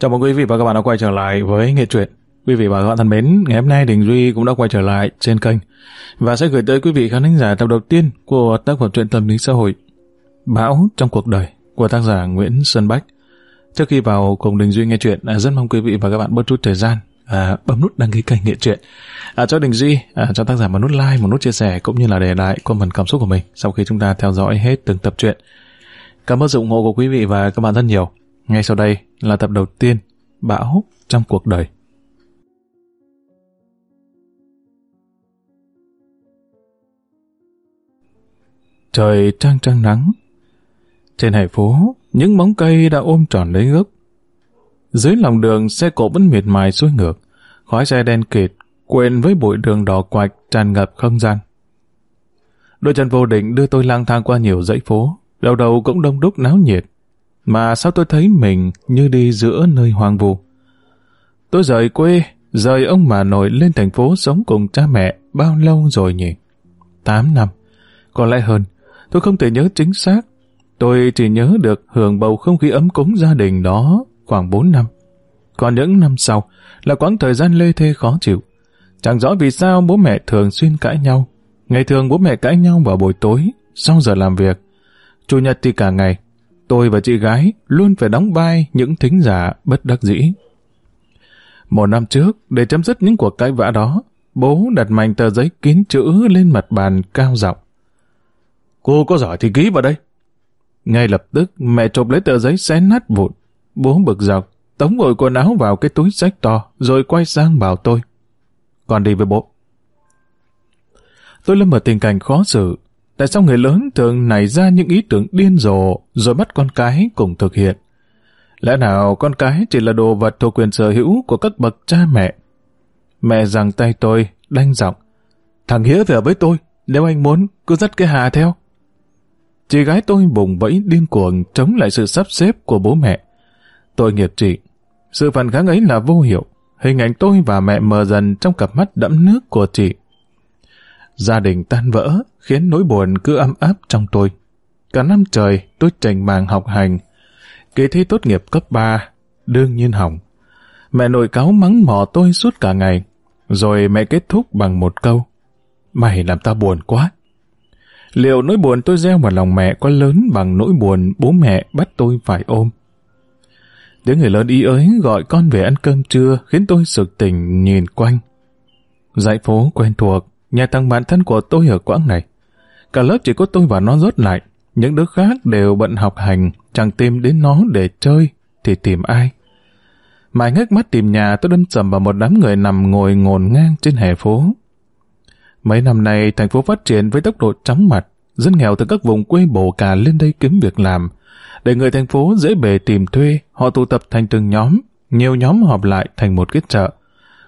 Chào mừng quý vị và các bạn đã quay trở lại với Nghệ truyện. Quý vị và các bạn thân mến, ngày hôm nay Đình Duy cũng đã quay trở lại trên kênh và sẽ gửi tới quý vị khán giả tập đầu tiên của tác phẩm truyện tâm lý xã hội Bão trong cuộc đời của tác giả Nguyễn Sơn Bách. Trước khi vào cùng Đình Duy nghe chuyện, à, rất mong quý vị và các bạn bớt chút thời gian à, bấm nút đăng ký kênh Nghệ truyện à, cho Đình Duy, à, cho tác giả một nút like, một nút chia sẻ cũng như là để lại comment cảm xúc của mình sau khi chúng ta theo dõi hết từng tập truyện. Cảm ơn sự ủng hộ của quý vị và các bạn rất nhiều. Ngay sau đây là tập đầu tiên, Bão trong cuộc đời. Trời trăng trăng nắng. Trên hè phố, những bóng cây đã ôm tròn lấy gốc. Dưới lòng đường, xe cộ vẫn miệt mài xuôi ngược. Khói xe đen kịt, quên với bụi đường đỏ quạch tràn ngập không gian. Đôi chân vô định đưa tôi lang thang qua nhiều dãy phố, đầu đầu cũng đông đúc náo nhiệt. Mà sao tôi thấy mình như đi giữa nơi hoang vu. Tôi rời quê, rời ông bà nội lên thành phố sống cùng cha mẹ bao lâu rồi nhỉ? Tám năm. Có lẽ hơn, tôi không thể nhớ chính xác. Tôi chỉ nhớ được hưởng bầu không khí ấm cúng gia đình đó khoảng bốn năm. Còn những năm sau là quãng thời gian lê thê khó chịu. Chẳng rõ vì sao bố mẹ thường xuyên cãi nhau. Ngày thường bố mẹ cãi nhau vào buổi tối, sau giờ làm việc. Chủ nhật thì cả ngày, tôi và chị gái luôn phải đóng vai những thính giả bất đắc dĩ. Một năm trước, để chấm dứt những cuộc cãi vã đó, bố đặt mạnh tờ giấy kín chữ lên mặt bàn cao giọng. Cô có giỏi thì ký vào đây. Ngay lập tức, mẹ chộp lấy tờ giấy xé nát vụn. Bố bực dọc, tống vội quần áo vào cái túi sách to, rồi quay sang bảo tôi. Con đi với bố. Tôi lâm vào tình cảnh khó xử. Tại sao người lớn thường nảy ra những ý tưởng điên rồ rồi bắt con cái cùng thực hiện? Lẽ nào con cái chỉ là đồ vật thuộc quyền sở hữu của các bậc cha mẹ? Mẹ giằng tay tôi, đanh giọng. Thằng Hiếu về với tôi, nếu anh muốn, cứ dắt cái hà theo. Chị gái tôi bùng vẫy điên cuồng chống lại sự sắp xếp của bố mẹ. Tôi nghiệp chị. Sự phản kháng ấy là vô hiệu. Hình ảnh tôi và mẹ mờ dần trong cặp mắt đẫm nước của chị. Gia đình tan vỡ, khiến nỗi buồn cứ âm áp trong tôi. Cả năm trời, tôi trành màng học hành. Kỳ thi tốt nghiệp cấp 3, đương nhiên hỏng. Mẹ nội cáo mắng mỏ tôi suốt cả ngày. Rồi mẹ kết thúc bằng một câu. Mày làm ta buồn quá. Liệu nỗi buồn tôi gieo vào lòng mẹ có lớn bằng nỗi buồn bố mẹ bắt tôi phải ôm? Tiếng người lớn ý ới gọi con về ăn cơm trưa khiến tôi sực tỉnh nhìn quanh. Dãy phố quen thuộc, nhà thằng bạn thân của tôi ở quãng này. Cả lớp chỉ có tôi và nó rốt lại. Những đứa khác đều bận học hành, chẳng tìm đến nó để chơi, thì tìm ai? Mãi ngước mắt tìm nhà tôi đâm sầm vào một đám người nằm ngồi ngồn ngang trên hè phố. Mấy năm nay, thành phố phát triển với tốc độ chóng mặt, dân nghèo từ các vùng quê bổ cả lên đây kiếm việc làm. Để người thành phố dễ bề tìm thuê, họ tụ tập thành từng nhóm, nhiều nhóm họp lại thành một cái chợ.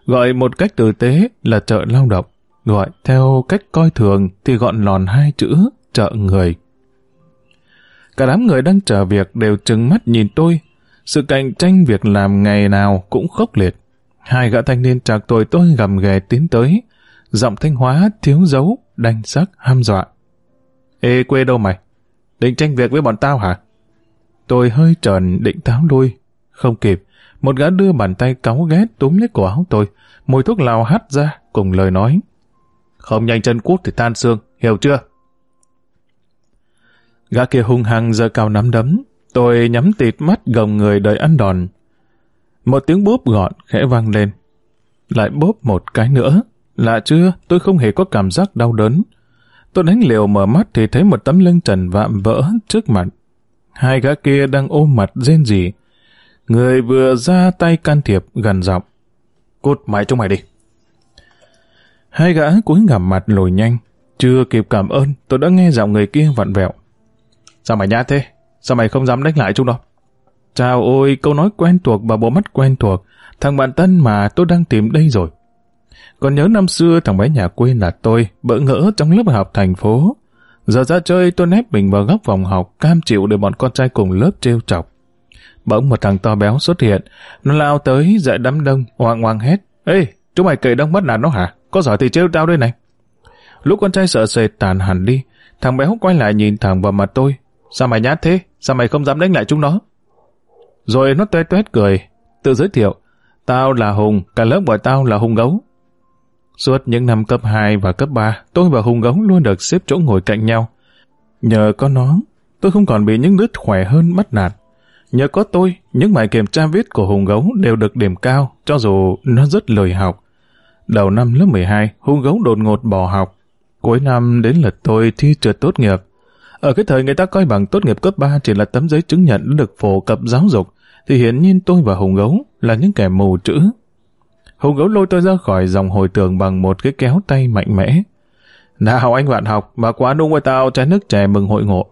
Gọi một cách tử tế là chợ lao động, gọi theo cách coi thường thì gọn lòn hai chữ trợ người. Cả đám người đang chờ việc đều trừng mắt nhìn tôi. Sự cạnh tranh việc làm ngày nào cũng khốc liệt. Hai gã thanh niên trạc tuổi tôi gầm ghè tiến tới, giọng thanh hóa thiếu dấu, đanh sắc, ham dọa. Ê quê đâu mày? Định tranh việc với bọn tao hả? Tôi hơi trần định táo lui. Không kịp, một gã đưa bàn tay cáu ghét túm lấy cổ áo tôi, mùi thuốc lào hắt ra cùng lời nói. Không nhanh chân cút thì tan xương, hiểu chưa? Gã kia hung hăng giơ cao nắm đấm, tôi nhắm tịt mắt gồng người đợi ăn đòn. Một tiếng bốp gọn khẽ vang lên. Lại bốp một cái nữa. Lạ chưa, tôi không hề có cảm giác đau đớn. Tôi đánh liều mở mắt thì thấy một tấm lưng trần vạm vỡ trước mặt. Hai gã kia đang ôm mặt rên rỉ. Người vừa ra tay can thiệp gần giọng. Cút mày trong mày đi. Hai gã cúi gằm mặt lồi nhanh. Chưa kịp cảm ơn, tôi đã nghe giọng người kia vặn vẹo. Sao mày nhát thế? Sao mày không dám đánh lại chúng đâu? Chào ôi, câu nói quen thuộc và bộ mắt quen thuộc. Thằng bạn tân mà tôi đang tìm đây rồi. Còn nhớ năm xưa thằng bé nhà quê là tôi, bỡ ngỡ trong lớp học thành phố. Giờ ra chơi tôi nép mình vào góc phòng học, cam chịu để bọn con trai cùng lớp trêu chọc. Bỗng một thằng to béo xuất hiện, nó lao tới dạy đám đông, hoang hoang hét. Ê, chúng mày cậy đông bắt nạt nó hả? Có giỏi thì trêu tao đây này. Lúc con trai sợ sệt tàn hẳn đi, thằng bé húc quay lại nhìn thẳng vào mặt tôi. Sao mày nhát thế? Sao mày không dám đánh lại chúng nó? Rồi nó tuét tuét cười. Tự giới thiệu, tao là Hùng, cả lớp gọi tao là Hùng Gấu. Suốt những năm cấp 2 và cấp 3, tôi và Hùng Gấu luôn được xếp chỗ ngồi cạnh nhau. Nhờ có nó, tôi không còn bị những đứa khỏe hơn bắt nạt. Nhờ có tôi, những bài kiểm tra viết của Hùng Gấu đều được điểm cao, cho dù nó rất lười học. Đầu năm lớp 12, Hùng Gấu đột ngột bỏ học. Cuối năm đến lượt tôi thi trượt tốt nghiệp. Ở cái thời người ta coi bằng tốt nghiệp cấp 3 chỉ là tấm giấy chứng nhận được phổ cập giáo dục, thì hiển nhiên tôi và Hùng Gấu là những kẻ mù chữ. Hùng Gấu lôi tôi ra khỏi dòng hồi tường bằng một cái kéo tay mạnh mẽ. Nào anh bạn học, bà quán đúng với tao chai nước chè mừng hội ngộ.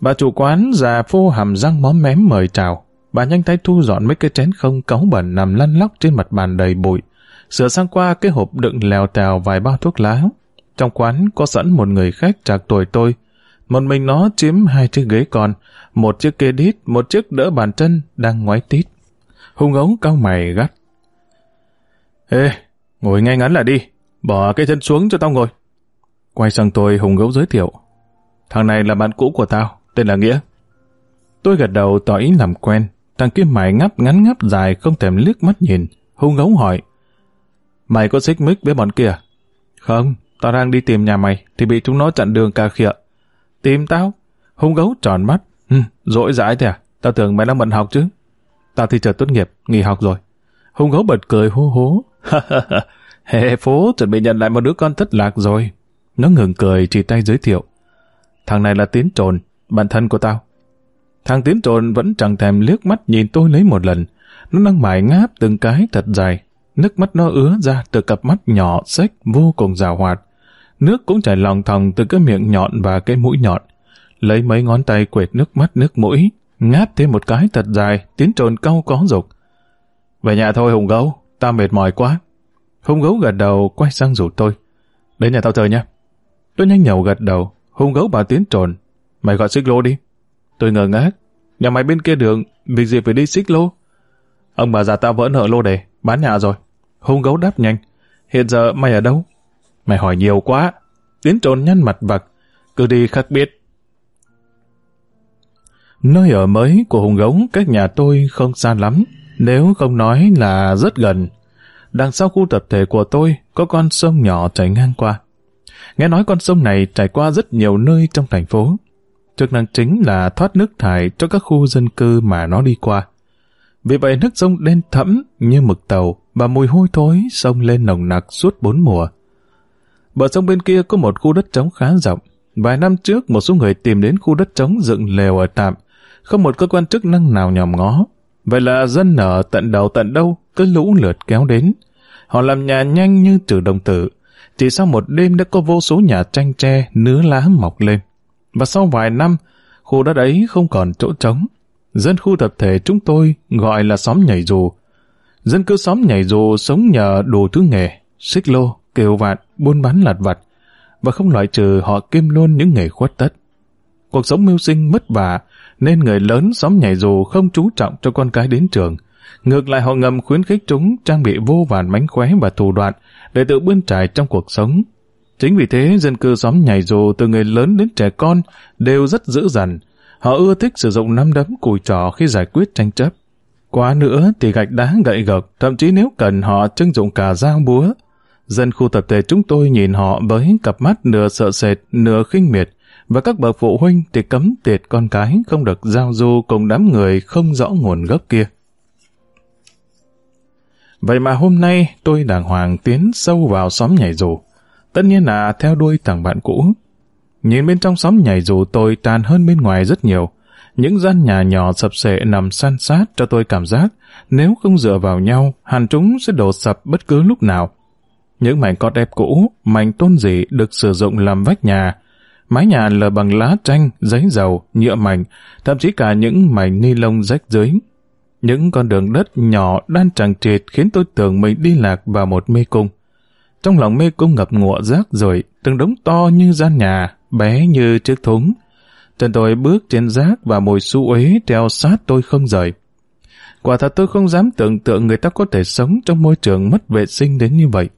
Bà chủ quán già phô hàm răng móm mém mời chào. Bà nhanh tay thu dọn mấy cái chén không cáu bẩn nằm lăn lóc trên mặt bàn đầy bụi. Sửa sang qua cái hộp đựng lèo tèo vài bao thuốc lá. Trong quán có sẵn một người khách trạc tuổi tôi. Một mình nó chiếm hai chiếc ghế con, một chiếc kê đít, một chiếc đỡ bàn chân đang ngoái tít. Hùng ống cao mày gắt. Ê, ngồi ngay ngắn là đi, bỏ cái chân xuống cho tao ngồi. Quay sang tôi Hùng gấu giới thiệu. Thằng này là bạn cũ của tao, tên là Nghĩa. Tôi gật đầu tỏ ý làm quen, thằng kia mày ngắp ngắn ngắp dài không thèm liếc mắt nhìn. Hùng gấu hỏi. Mày có xích mích với bọn kia? Không, tao đang đi tìm nhà mày, thì bị chúng nó chặn đường cà khịa. Tìm tao? hung gấu tròn mắt. Ừ, dỗi dãi thế à? Tao tưởng mày đang bận học chứ. Tao thì chờ tốt nghiệp, nghỉ học rồi. hung gấu bật cười hô hố. Hệ phố chuẩn bị nhận lại một đứa con thất lạc rồi. Nó ngừng cười chỉ tay giới thiệu. Thằng này là Tiến Trồn, bạn thân của tao. Thằng Tiến Trồn vẫn chẳng thèm liếc mắt nhìn tôi lấy một lần. Nó đang mải ngáp từng cái thật dài. Nước mắt nó ứa ra từ cặp mắt nhỏ xếch vô cùng rào hoạt. Nước cũng chảy lòng thòng từ cái miệng nhọn và cái mũi nhọn. Lấy mấy ngón tay quệt nước mắt nước mũi, ngáp thêm một cái thật dài, Tiến Trồn cau có dục. Về nhà thôi Hùng Gấu, ta mệt mỏi quá. Hùng Gấu gật đầu quay sang rủ tôi. Đến nhà tao chơi nhé. Tôi nhanh nhậu gật đầu, hung gấu bà tiến trồn. Mày gọi xích lô đi. Tôi ngờ ngác. Nhà mày bên kia đường, việc gì phải đi xích lô? Ông bà già tao vỡ nợ lô đề, bán nhà rồi. Hung gấu đáp nhanh. Hiện giờ mày ở đâu? Mày hỏi nhiều quá. Tiến trồn nhăn mặt vặt. Cứ đi khác biết. Nơi ở mới của hùng gấu cách nhà tôi không xa lắm, nếu không nói là rất gần. Đằng sau khu tập thể của tôi có con sông nhỏ chảy ngang qua. Nghe nói con sông này trải qua rất nhiều nơi trong thành phố. Chức năng chính là thoát nước thải cho các khu dân cư mà nó đi qua. Vì vậy nước sông đen thẫm như mực tàu và mùi hôi thối sông lên nồng nặc suốt bốn mùa. Bờ sông bên kia có một khu đất trống khá rộng. Vài năm trước một số người tìm đến khu đất trống dựng lều ở tạm. Không một cơ quan chức năng nào nhòm ngó. Vậy là dân ở tận đầu tận đâu cứ lũ lượt kéo đến. Họ làm nhà nhanh như trừ đồng tử, chỉ sau một đêm đã có vô số nhà tranh tre, nứa lá mọc lên. Và sau vài năm, khu đất ấy không còn chỗ trống. Dân khu tập thể chúng tôi gọi là xóm nhảy dù. Dân cư xóm nhảy dù sống nhờ đồ thứ nghề, xích lô, kiều vạn, buôn bán lạt vặt, và không loại trừ họ kiêm luôn những nghề khuất tất. Cuộc sống mưu sinh mất vả, nên người lớn xóm nhảy dù không chú trọng cho con cái đến trường. Ngược lại họ ngầm khuyến khích chúng trang bị vô vàn mánh khóe và thủ đoạn để tự bươn trải trong cuộc sống. Chính vì thế, dân cư xóm nhảy dù từ người lớn đến trẻ con đều rất dữ dằn. Họ ưa thích sử dụng nắm đấm cùi trò khi giải quyết tranh chấp. Quá nữa thì gạch đá gậy gộc, thậm chí nếu cần họ trưng dụng cả dao búa. Dân khu tập thể chúng tôi nhìn họ với cặp mắt nửa sợ sệt, nửa khinh miệt, và các bậc phụ huynh thì cấm tiệt con cái không được giao du cùng đám người không rõ nguồn gốc kia. Vậy mà hôm nay tôi đàng hoàng tiến sâu vào xóm nhảy dù. Tất nhiên là theo đuôi thằng bạn cũ. Nhìn bên trong xóm nhảy dù tôi tàn hơn bên ngoài rất nhiều. Những gian nhà nhỏ sập sệ nằm san sát cho tôi cảm giác nếu không dựa vào nhau, hàn chúng sẽ đổ sập bất cứ lúc nào. Những mảnh cót đẹp cũ, mảnh tôn dị được sử dụng làm vách nhà. Mái nhà lờ bằng lá tranh, giấy dầu, nhựa mảnh, thậm chí cả những mảnh ni lông rách dưới những con đường đất nhỏ đan tràng trịt khiến tôi tưởng mình đi lạc vào một mê cung. Trong lòng mê cung ngập ngụa rác rồi, từng đống to như gian nhà, bé như chiếc thúng. Chân tôi bước trên rác và mùi su uế treo sát tôi không rời. Quả thật tôi không dám tưởng tượng người ta có thể sống trong môi trường mất vệ sinh đến như vậy.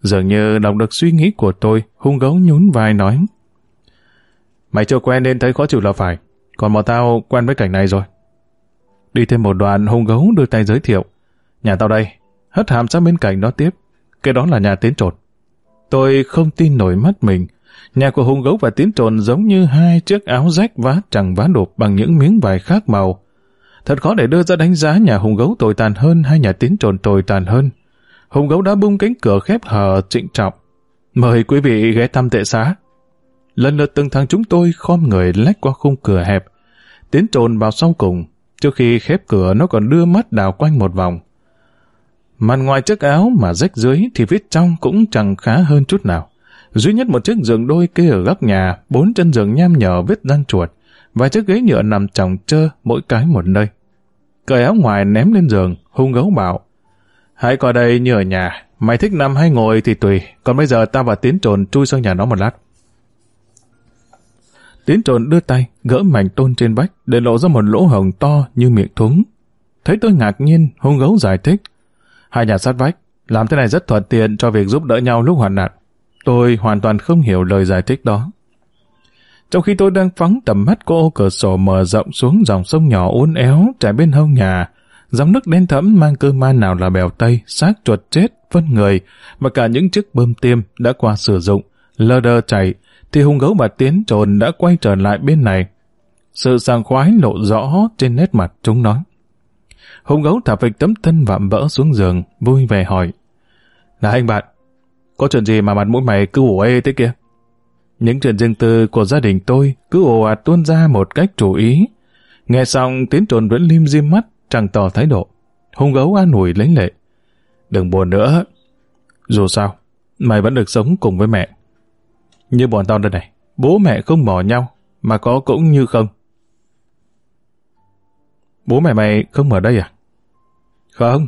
Dường như đọc được suy nghĩ của tôi, hung gấu nhún vai nói. Mày chưa quen nên thấy khó chịu là phải, còn bọn tao quen với cảnh này rồi. Đi thêm một đoạn, hung gấu đưa tay giới thiệu. Nhà tao đây. Hất hàm sang bên cạnh đó tiếp. Cái đó là nhà tiến trột. Tôi không tin nổi mắt mình. Nhà của hùng gấu và tiến trồn giống như hai chiếc áo rách vá chẳng vá đục bằng những miếng vải khác màu. Thật khó để đưa ra đánh giá nhà hùng gấu tồi tàn hơn hay nhà tiến trồn tồi tàn hơn. Hùng gấu đã bung cánh cửa khép hờ trịnh trọng. Mời quý vị ghé thăm tệ xá. Lần lượt từng thằng chúng tôi khom người lách qua khung cửa hẹp. Tiến trồn vào sau cùng. Trước khi khép cửa nó còn đưa mắt đào quanh một vòng. Mặt ngoài chiếc áo mà rách dưới thì viết trong cũng chẳng khá hơn chút nào. Duy nhất một chiếc giường đôi kia ở góc nhà, bốn chân giường nham nhở vết răng chuột, và chiếc ghế nhựa nằm chồng chơ mỗi cái một nơi. Cởi áo ngoài ném lên giường, hung gấu bảo. Hãy qua đây như ở nhà, mày thích nằm hay ngồi thì tùy, còn bây giờ tao và Tiến trồn chui sang nhà nó một lát. Tiến trồn đưa tay, gỡ mảnh tôn trên vách để lộ ra một lỗ hồng to như miệng thúng. Thấy tôi ngạc nhiên, hung gấu giải thích. Hai nhà sát vách, làm thế này rất thuận tiện cho việc giúp đỡ nhau lúc hoạn nạn. Tôi hoàn toàn không hiểu lời giải thích đó. Trong khi tôi đang phóng tầm mắt cô cửa sổ mở rộng xuống dòng sông nhỏ uốn éo trải bên hông nhà, dòng nước đen thẫm mang cơ ma nào là bèo tây, xác chuột chết, phân người, và cả những chiếc bơm tiêm đã qua sử dụng, lơ đơ chảy, thì hung gấu bà Tiến trồn đã quay trở lại bên này. Sự sàng khoái lộ rõ trên nét mặt chúng nói. hung gấu thả phịch tấm thân vạm vỡ xuống giường, vui vẻ hỏi. Là anh bạn, có chuyện gì mà mặt mũi mày cứ ủ ê thế kia? Những chuyện riêng tư của gia đình tôi cứ ồ ạt tuôn ra một cách chủ ý. Nghe xong tiến trồn vẫn lim diêm mắt, chẳng tỏ thái độ. Hùng gấu an ủi lấy lệ. Đừng buồn nữa. Dù sao, mày vẫn được sống cùng với mẹ. Như bọn tao đây này, bố mẹ không bỏ nhau, mà có cũng như không. Bố mẹ mày không ở đây à? Không.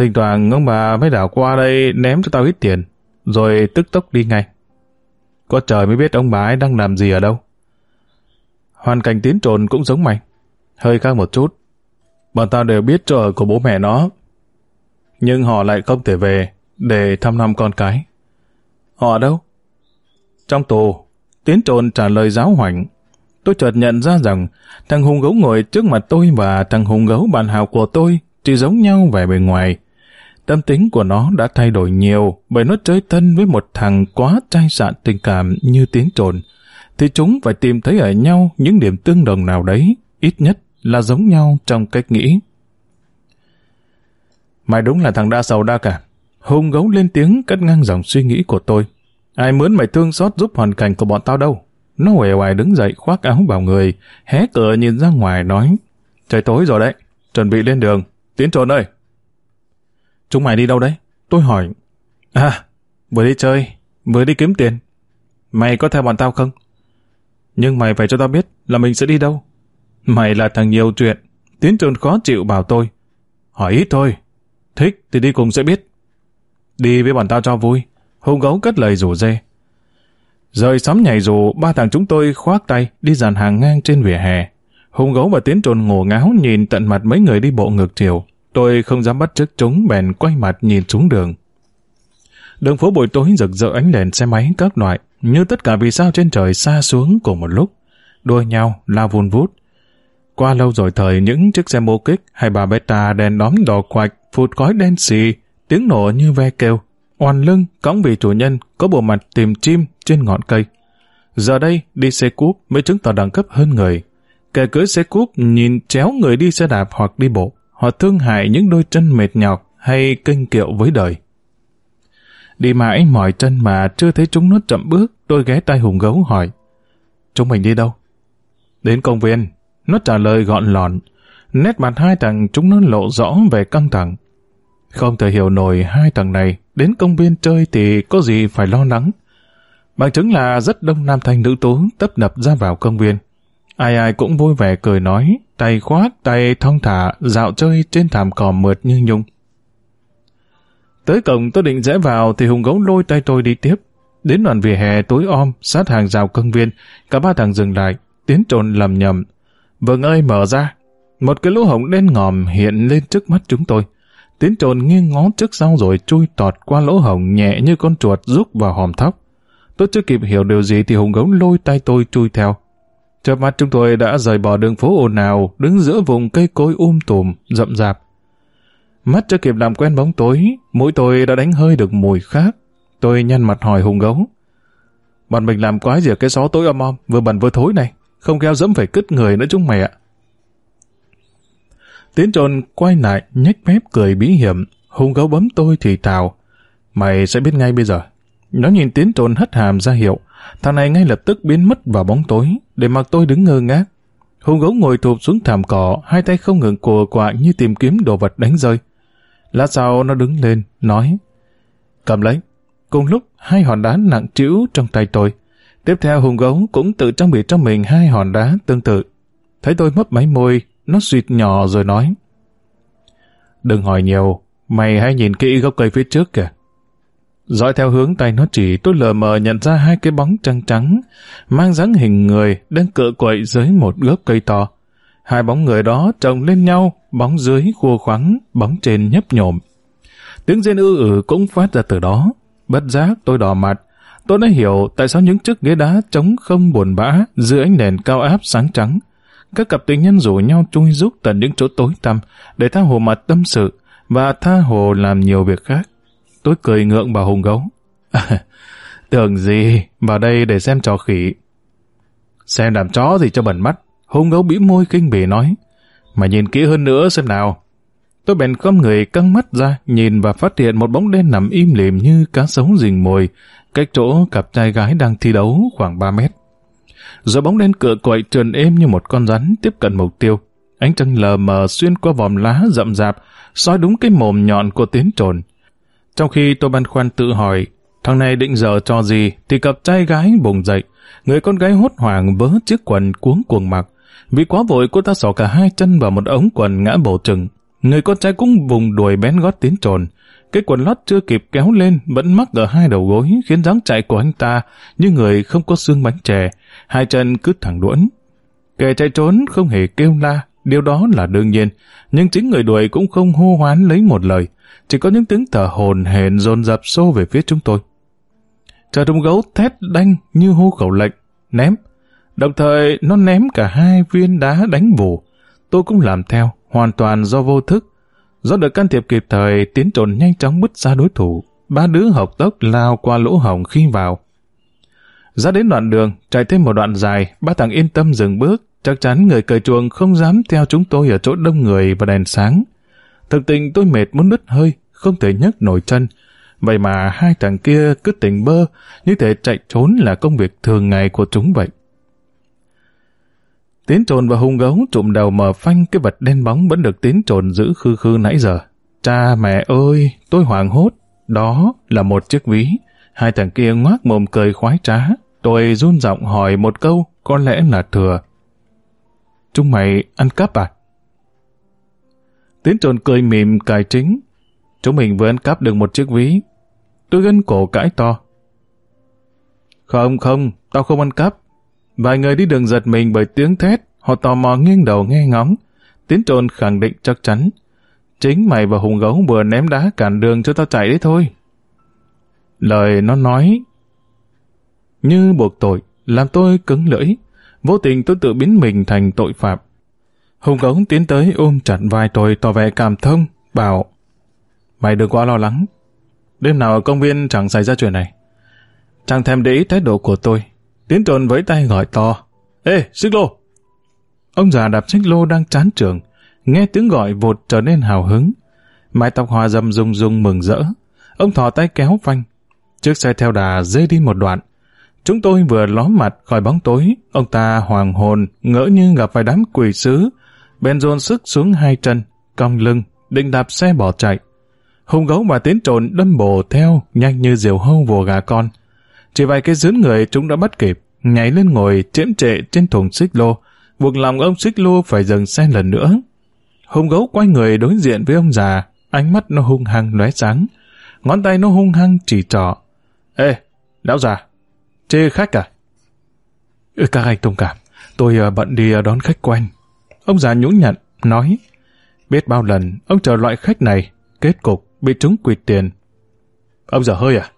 Thỉnh thoảng ông bà mới đảo qua đây ném cho tao ít tiền, rồi tức tốc đi ngay. Có trời mới biết ông bà ấy đang làm gì ở đâu. Hoàn cảnh tiến trồn cũng giống mày. Hơi khác một chút. Bọn tao đều biết chỗ ở của bố mẹ nó. Nhưng họ lại không thể về để thăm năm con cái. Họ ở đâu? Trong tù, tiến trồn trả lời giáo hoảnh tôi chợt nhận ra rằng thằng hùng gấu ngồi trước mặt tôi và thằng hùng gấu bạn hào của tôi chỉ giống nhau về bề ngoài. Tâm tính của nó đã thay đổi nhiều bởi nó chơi thân với một thằng quá trai sạn tình cảm như tiếng trồn. Thì chúng phải tìm thấy ở nhau những điểm tương đồng nào đấy, ít nhất là giống nhau trong cách nghĩ. Mày đúng là thằng đa sầu đa cả. Hùng gấu lên tiếng cắt ngang dòng suy nghĩ của tôi. Ai muốn mày thương xót giúp hoàn cảnh của bọn tao đâu. Nó hề hoài đứng dậy khoác áo vào người, hé cửa nhìn ra ngoài nói, trời tối rồi đấy, chuẩn bị lên đường, tiến trồn ơi. Chúng mày đi đâu đấy? Tôi hỏi. À, vừa đi chơi, vừa đi kiếm tiền. Mày có theo bọn tao không? Nhưng mày phải cho tao biết là mình sẽ đi đâu. Mày là thằng nhiều chuyện, tiến trồn khó chịu bảo tôi. Hỏi ít thôi, thích thì đi cùng sẽ biết. Đi với bọn tao cho vui, hùng gấu cất lời rủ dê. Rời xóm nhảy dù, ba thằng chúng tôi khoác tay đi dàn hàng ngang trên vỉa hè. Hùng gấu và tiến trồn ngổ ngáo nhìn tận mặt mấy người đi bộ ngược chiều. Tôi không dám bắt chước chúng bèn quay mặt nhìn xuống đường. Đường phố buổi tối rực rỡ ánh đèn xe máy các loại, như tất cả vì sao trên trời xa xuống cùng một lúc, đua nhau lao vun vút. Qua lâu rồi thời những chiếc xe mô kích hay bà beta đèn đóm đỏ quạch, phụt khói đen xì, tiếng nổ như ve kêu, oàn lưng cõng vị chủ nhân có bộ mặt tìm chim trên ngọn cây. Giờ đây, đi xe cúp mới chứng tỏ đẳng cấp hơn người. Kẻ cưới xe cúp nhìn chéo người đi xe đạp hoặc đi bộ. Họ thương hại những đôi chân mệt nhọc hay kinh kiệu với đời. Đi mãi mỏi chân mà chưa thấy chúng nó chậm bước, tôi ghé tay hùng gấu hỏi. Chúng mình đi đâu? Đến công viên. Nó trả lời gọn lọn. Nét mặt hai thằng chúng nó lộ rõ về căng thẳng. Không thể hiểu nổi hai thằng này đến công viên chơi thì có gì phải lo lắng. Bằng chứng là rất đông nam thanh nữ tú tấp nập ra vào công viên. Ai ai cũng vui vẻ cười nói, tay khoát, tay thong thả, dạo chơi trên thảm cỏ mượt như nhung. Tới cổng tôi định rẽ vào thì Hùng Gấu lôi tay tôi đi tiếp. Đến đoạn vỉa hè tối om, sát hàng rào công viên, cả ba thằng dừng lại, tiến trồn lầm nhầm. Vâng ơi mở ra, một cái lỗ hổng đen ngòm hiện lên trước mắt chúng tôi. Tiến trồn nghiêng ngó trước sau rồi chui tọt qua lỗ hổng nhẹ như con chuột rút vào hòm thóc. Tôi chưa kịp hiểu điều gì thì Hùng Gấu lôi tay tôi chui theo. Chớp mắt chúng tôi đã rời bỏ đường phố ồn ào, đứng giữa vùng cây cối um tùm, rậm rạp. Mắt chưa kịp làm quen bóng tối, mũi tôi đã đánh hơi được mùi khác. Tôi nhăn mặt hỏi hùng gấu. Bọn mình làm quái gì ở cái xó tối om om, vừa bẩn vừa thối này, không kéo dẫm phải cứt người nữa chúng mày ạ. Tiến trồn quay lại, nhếch mép cười bí hiểm, hùng gấu bấm tôi thì tào. Mày sẽ biết ngay bây giờ. Nó nhìn tiến trồn hất hàm ra hiệu, thằng này ngay lập tức biến mất vào bóng tối, để mặc tôi đứng ngơ ngác. Hùng gấu ngồi thụp xuống thảm cỏ, hai tay không ngừng cùa quạng như tìm kiếm đồ vật đánh rơi. Lát sau nó đứng lên, nói, cầm lấy. Cùng lúc, hai hòn đá nặng trĩu trong tay tôi. Tiếp theo hùng gấu cũng tự trang bị cho mình hai hòn đá tương tự. Thấy tôi mấp máy môi, nó suyệt nhỏ rồi nói, Đừng hỏi nhiều, mày hãy nhìn kỹ gốc cây phía trước kìa. Dõi theo hướng tay nó chỉ, tôi lờ mờ nhận ra hai cái bóng trắng trắng, mang dáng hình người đang cựa quậy dưới một gốc cây to. Hai bóng người đó chồng lên nhau, bóng dưới khua khoắng, bóng trên nhấp nhổm. Tiếng rên ư ử cũng phát ra từ đó. Bất giác tôi đỏ mặt. Tôi đã hiểu tại sao những chiếc ghế đá trống không buồn bã dưới ánh đèn cao áp sáng trắng. Các cặp tình nhân rủ nhau chui rúc tận những chỗ tối tăm để tha hồ mặt tâm sự và tha hồ làm nhiều việc khác. Tôi cười ngượng bảo Hùng gấu. tưởng gì, vào đây để xem trò khỉ. Xem làm chó gì cho bẩn mắt. Hùng gấu bĩu môi kinh bỉ nói. Mà nhìn kỹ hơn nữa xem nào. Tôi bèn khom người căng mắt ra, nhìn và phát hiện một bóng đen nằm im lìm như cá sấu rình mồi, cách chỗ cặp trai gái đang thi đấu khoảng 3 mét. Rồi bóng đen cựa quậy trườn êm như một con rắn tiếp cận mục tiêu. Ánh trăng lờ mờ xuyên qua vòm lá rậm rạp, soi đúng cái mồm nhọn của tiến trồn. Trong khi tôi băn khoăn tự hỏi, thằng này định giờ cho gì, thì cặp trai gái bùng dậy. Người con gái hốt hoảng vớ chiếc quần cuống cuồng mặc. Vì quá vội cô ta sỏ cả hai chân vào một ống quần ngã bổ trừng. Người con trai cũng vùng đuổi bén gót tiến trồn. Cái quần lót chưa kịp kéo lên vẫn mắc ở hai đầu gối khiến dáng chạy của anh ta như người không có xương bánh chè, hai chân cứ thẳng đuỗn. Kẻ chạy trốn không hề kêu la, điều đó là đương nhiên, nhưng chính người đuổi cũng không hô hoán lấy một lời, chỉ có những tiếng thở hồn hển dồn dập xô về phía chúng tôi. Trời trùng gấu thét đanh như hô khẩu lệnh, ném. Đồng thời nó ném cả hai viên đá đánh vù. Tôi cũng làm theo, hoàn toàn do vô thức. Do được can thiệp kịp thời, tiến trồn nhanh chóng bứt ra đối thủ. Ba đứa học tốc lao qua lỗ hồng khi vào. Ra đến đoạn đường, chạy thêm một đoạn dài, ba thằng yên tâm dừng bước. Chắc chắn người cởi chuồng không dám theo chúng tôi ở chỗ đông người và đèn sáng. Thực tình tôi mệt muốn đứt hơi, không thể nhấc nổi chân. Vậy mà hai thằng kia cứ tỉnh bơ, như thể chạy trốn là công việc thường ngày của chúng vậy. Tiến trồn và hung gấu trụm đầu mở phanh cái vật đen bóng vẫn được tiến trồn giữ khư khư nãy giờ. Cha mẹ ơi, tôi hoảng hốt. Đó là một chiếc ví. Hai thằng kia ngoác mồm cười khoái trá. Tôi run giọng hỏi một câu, có lẽ là thừa. Chúng mày ăn cắp à? Tiến trồn cười mỉm cài chính. Chúng mình vừa ăn cắp được một chiếc ví. Tôi gân cổ cãi to. Không không, tao không ăn cắp. Vài người đi đường giật mình bởi tiếng thét, họ tò mò nghiêng đầu nghe ngóng. Tiến trồn khẳng định chắc chắn. Chính mày và Hùng Gấu vừa ném đá cản đường cho tao chạy đấy thôi. Lời nó nói như buộc tội, làm tôi cứng lưỡi. Vô tình tôi tự biến mình thành tội phạm. Hùng Gấu tiến tới ôm chặt vai tôi tỏ vẻ cảm thông, bảo Mày đừng quá lo lắng. Đêm nào ở công viên chẳng xảy ra chuyện này. Chẳng thèm để ý thái độ của tôi. Tiến trồn với tay gọi to. Ê, xích lô! Ông già đạp xích lô đang chán trường. Nghe tiếng gọi vột trở nên hào hứng. Mái tóc hoa dâm rung rung mừng rỡ. Ông thò tay kéo phanh. Chiếc xe theo đà dê đi một đoạn. Chúng tôi vừa ló mặt khỏi bóng tối. Ông ta hoàng hồn, ngỡ như gặp vài đám quỷ sứ. Bèn dồn sức xuống hai chân, cong lưng, định đạp xe bỏ chạy. Hùng gấu và tiến trồn đâm bồ theo, nhanh như diều hâu vồ gà con. Chỉ vài cái dướn người chúng đã bắt kịp, nhảy lên ngồi chiếm trệ trên thùng xích lô, buộc lòng ông xích lô phải dừng xe lần nữa. Hùng gấu quay người đối diện với ông già, ánh mắt nó hung hăng lóe sáng, ngón tay nó hung hăng chỉ trỏ. Ê, lão già, chê khách à? Ừ, các anh thông cảm, tôi ờ, bận đi ờ, đón khách quen. Ông già nhũ nhận, nói, biết bao lần ông chờ loại khách này, kết cục bị chúng quỵt tiền. Ông già hơi à?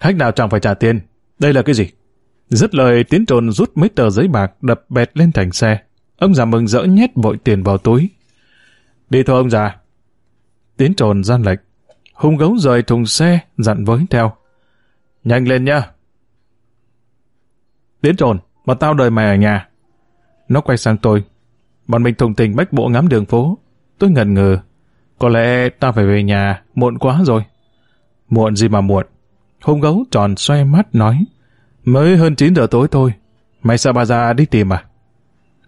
Khách nào chẳng phải trả tiền, đây là cái gì? Dứt lời tiến trồn rút mấy tờ giấy bạc đập bẹt lên thành xe. Ông già mừng rỡ nhét vội tiền vào túi. Đi thôi ông già. Tiến trồn gian lệch. Hùng gấu rời thùng xe, dặn với theo. Nhanh lên nha. Tiến trồn, mà tao đợi mày ở nhà. Nó quay sang tôi. Bọn mình thùng tình bách bộ ngắm đường phố. Tôi ngần ngừ. Có lẽ ta phải về nhà, muộn quá rồi. Muộn gì mà muộn. Hùng gấu tròn xoay mắt nói. Mới hơn 9 giờ tối thôi. Mày sao bà già đi tìm à?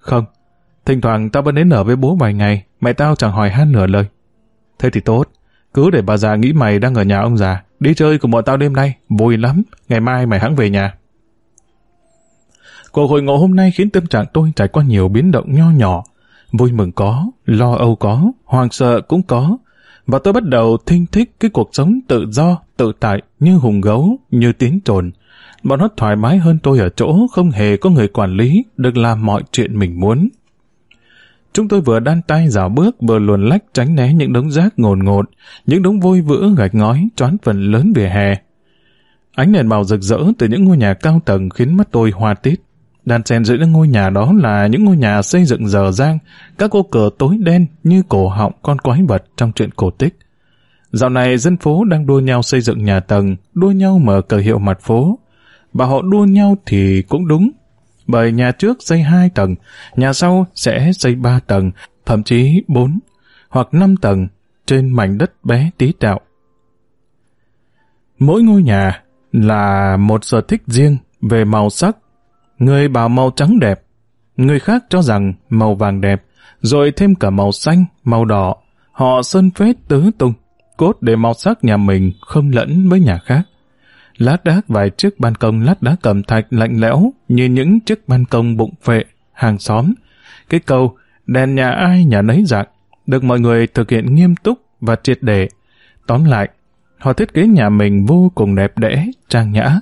Không. Thỉnh thoảng tao vẫn đến ở với bố vài ngày, mẹ tao chẳng hỏi han nửa lời. Thế thì tốt. Cứ để bà già nghĩ mày đang ở nhà ông già. Đi chơi cùng bọn tao đêm nay, vui lắm. Ngày mai mày hãng về nhà. Cuộc hội ngộ hôm nay khiến tâm trạng tôi trải qua nhiều biến động nho nhỏ. Vui mừng có, lo âu có, hoàng sợ cũng có. Và tôi bắt đầu thinh thích cái cuộc sống tự do, tự tại như hùng gấu, như tiếng trồn. Bọn nó thoải mái hơn tôi ở chỗ không hề có người quản lý, được làm mọi chuyện mình muốn. Chúng tôi vừa đan tay dạo bước vừa luồn lách tránh né những đống rác ngồn ngột, những đống vôi vữa gạch ngói choán phần lớn vỉa hè. Ánh đèn màu rực rỡ từ những ngôi nhà cao tầng khiến mắt tôi hoa tít. Đàn xen giữa những ngôi nhà đó là những ngôi nhà xây dựng dở dang, các ô cửa tối đen như cổ họng con quái vật trong chuyện cổ tích. Dạo này dân phố đang đua nhau xây dựng nhà tầng, đua nhau mở cờ hiệu mặt phố. Và họ đua nhau thì cũng đúng, bởi nhà trước xây hai tầng, nhà sau sẽ xây ba tầng, thậm chí bốn hoặc năm tầng trên mảnh đất bé tí tẹo. Mỗi ngôi nhà là một sở thích riêng về màu sắc. Người bảo màu trắng đẹp, người khác cho rằng màu vàng đẹp, rồi thêm cả màu xanh, màu đỏ. Họ sơn phết tứ tung, cốt để màu sắc nhà mình không lẫn với nhà khác lát đác vài chiếc ban công lát đá cầm thạch lạnh lẽo như những chiếc ban công bụng phệ, hàng xóm. Cái câu đèn nhà ai nhà nấy dạng được mọi người thực hiện nghiêm túc và triệt để. Tóm lại, họ thiết kế nhà mình vô cùng đẹp đẽ, trang nhã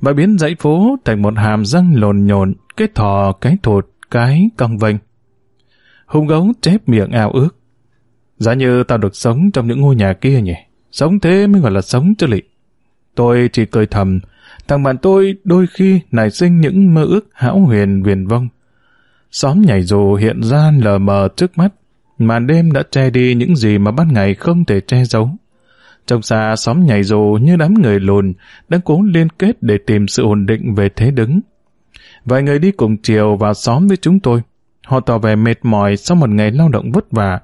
và biến dãy phố thành một hàm răng lồn nhồn, cái thò, cái thụt, cái cong vênh. Hùng gấu chép miệng ao ước. Giá như tao được sống trong những ngôi nhà kia nhỉ? Sống thế mới gọi là sống chứ lị. Tôi chỉ cười thầm, thằng bạn tôi đôi khi nảy sinh những mơ ước hão huyền viền vông. Xóm nhảy dù hiện ra lờ mờ trước mắt, màn đêm đã che đi những gì mà ban ngày không thể che giấu. Trong xa xóm nhảy dù như đám người lùn đang cố liên kết để tìm sự ổn định về thế đứng. Vài người đi cùng chiều vào xóm với chúng tôi. Họ tỏ vẻ mệt mỏi sau một ngày lao động vất vả.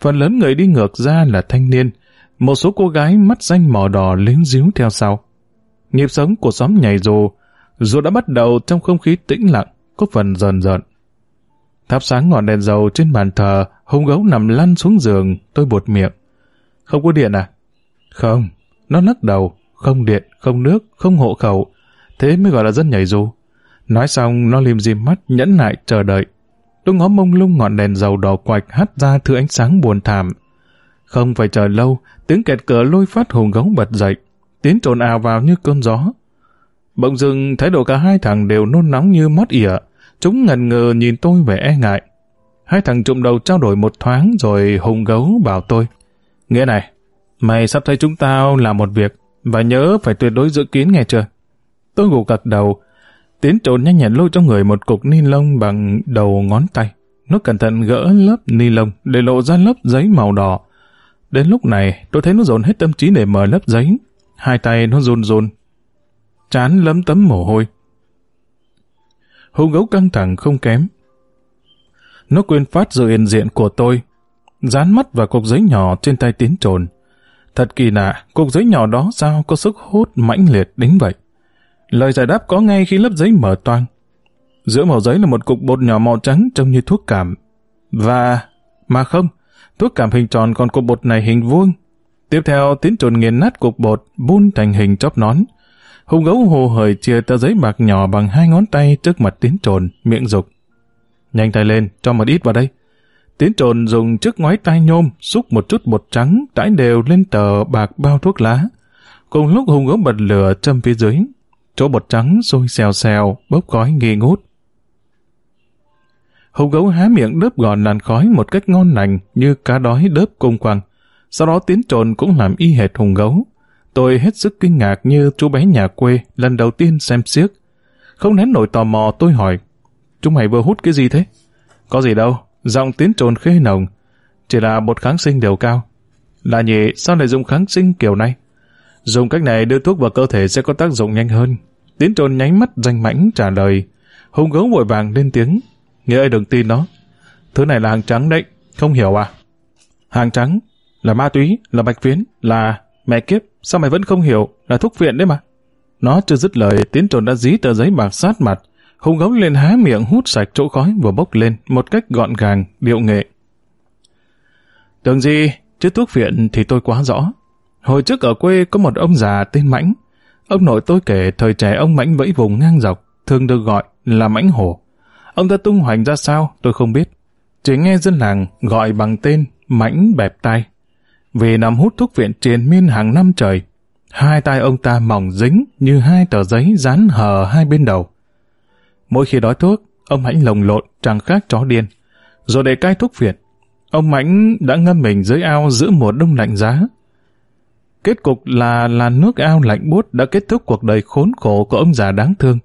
Phần lớn người đi ngược ra là thanh niên, một số cô gái mắt xanh mỏ đỏ lính díu theo sau. Nhịp sống của xóm nhảy dù, dù đã bắt đầu trong không khí tĩnh lặng, có phần dần dần. Thắp sáng ngọn đèn dầu trên bàn thờ, hung gấu nằm lăn xuống giường, tôi buột miệng. Không có điện à? Không, nó lắc đầu, không điện, không nước, không hộ khẩu. Thế mới gọi là dân nhảy dù. Nói xong, nó lim dim mắt, nhẫn nại chờ đợi. Tôi ngó mông lung ngọn đèn dầu đỏ quạch hắt ra thứ ánh sáng buồn thảm. Không phải chờ lâu, tiếng kẹt cửa lôi phát hùng gấu bật dậy, tiến trồn ào vào như cơn gió. Bỗng dưng thái độ cả hai thằng đều nôn nóng như mót ỉa, chúng ngần ngừ nhìn tôi vẻ e ngại. Hai thằng trụm đầu trao đổi một thoáng rồi hùng gấu bảo tôi. Nghĩa này, mày sắp thấy chúng tao làm một việc, và nhớ phải tuyệt đối giữ kín nghe chưa? Tôi gục gật đầu, tiến trồn nhanh nhẹn lôi trong người một cục ni lông bằng đầu ngón tay. Nó cẩn thận gỡ lớp ni lông để lộ ra lớp giấy màu đỏ. Đến lúc này, tôi thấy nó dồn hết tâm trí để mở lớp giấy. Hai tay nó run run. Chán lấm tấm mồ hôi. Hùng gấu căng thẳng không kém. Nó quên phát sự hiện diện của tôi. Dán mắt vào cục giấy nhỏ trên tay tiến trồn. Thật kỳ lạ, cục giấy nhỏ đó sao có sức hút mãnh liệt đến vậy? Lời giải đáp có ngay khi lớp giấy mở toang. Giữa màu giấy là một cục bột nhỏ màu trắng trông như thuốc cảm. Và... mà không, Thuốc cảm hình tròn còn cục bột này hình vuông. Tiếp theo tiến trồn nghiền nát cục bột, bun thành hình chóp nón. Hùng gấu hồ hởi chia tờ giấy bạc nhỏ bằng hai ngón tay trước mặt tiến trồn, miệng dục. Nhanh tay lên, cho một ít vào đây. Tiến trồn dùng chiếc ngoái tay nhôm, xúc một chút bột trắng, trải đều lên tờ bạc bao thuốc lá. Cùng lúc hùng gấu bật lửa châm phía dưới. Chỗ bột trắng sôi xèo xèo, bốc khói nghi ngút. Hùng gấu há miệng đớp gòn làn khói một cách ngon lành như cá đói đớp cung quăng. Sau đó tiến trồn cũng làm y hệt hùng gấu. Tôi hết sức kinh ngạc như chú bé nhà quê lần đầu tiên xem xiếc. Không nén nổi tò mò tôi hỏi, chúng mày vừa hút cái gì thế? Có gì đâu, giọng tiến trồn khê nồng, chỉ là một kháng sinh đều cao. Là nhỉ, sao lại dùng kháng sinh kiểu này? Dùng cách này đưa thuốc vào cơ thể sẽ có tác dụng nhanh hơn. Tiến trồn nháy mắt danh mãnh trả lời. Hùng gấu vội vàng lên tiếng. Nghĩa ơi đừng tin nó. Thứ này là hàng trắng đấy, không hiểu à? Hàng trắng? Là ma túy? Là bạch phiến? Là... Mẹ kiếp, sao mày vẫn không hiểu? Là thuốc viện đấy mà. Nó chưa dứt lời, tiến trồn đã dí tờ giấy bạc sát mặt. Hùng gấu lên há miệng hút sạch chỗ khói vừa bốc lên một cách gọn gàng, điệu nghệ. Tưởng gì, chứ thuốc viện thì tôi quá rõ. Hồi trước ở quê có một ông già tên Mãnh. Ông nội tôi kể thời trẻ ông Mãnh vẫy vùng ngang dọc, thường được gọi là Mãnh Hổ. Ông ta tung hoành ra sao tôi không biết. Chỉ nghe dân làng gọi bằng tên Mãnh Bẹp Tai. Vì nằm hút thuốc viện triền miên hàng năm trời, hai tay ông ta mỏng dính như hai tờ giấy dán hờ hai bên đầu. Mỗi khi đói thuốc, ông Mãnh lồng lộn chẳng khác chó điên. Rồi để cai thuốc phiện, ông Mãnh đã ngâm mình dưới ao giữa mùa đông lạnh giá. Kết cục là làn nước ao lạnh buốt đã kết thúc cuộc đời khốn khổ của ông già đáng thương.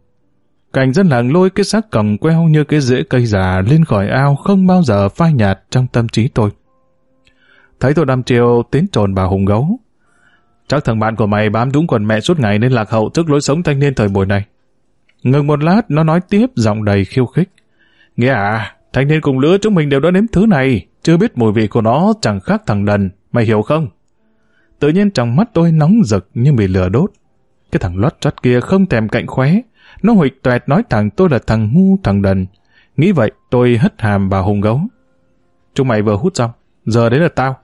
Cảnh dân làng lôi cái xác còng queo như cái rễ cây già lên khỏi ao không bao giờ phai nhạt trong tâm trí tôi. Thấy tôi đăm chiều tiến trồn bà hùng gấu. Chắc thằng bạn của mày bám đúng quần mẹ suốt ngày nên lạc hậu trước lối sống thanh niên thời buổi này. Ngừng một lát, nó nói tiếp giọng đầy khiêu khích. Nghe à, thanh niên cùng lứa chúng mình đều đã nếm thứ này, chưa biết mùi vị của nó chẳng khác thằng đần, mày hiểu không? Tự nhiên trong mắt tôi nóng rực như bị lửa đốt. Cái thằng lót chót kia không thèm cạnh khóe, nó huỵch toẹt nói thằng tôi là thằng ngu thằng đần. Nghĩ vậy tôi hất hàm bà hùng gấu. Chúng mày vừa hút xong, giờ đấy là tao.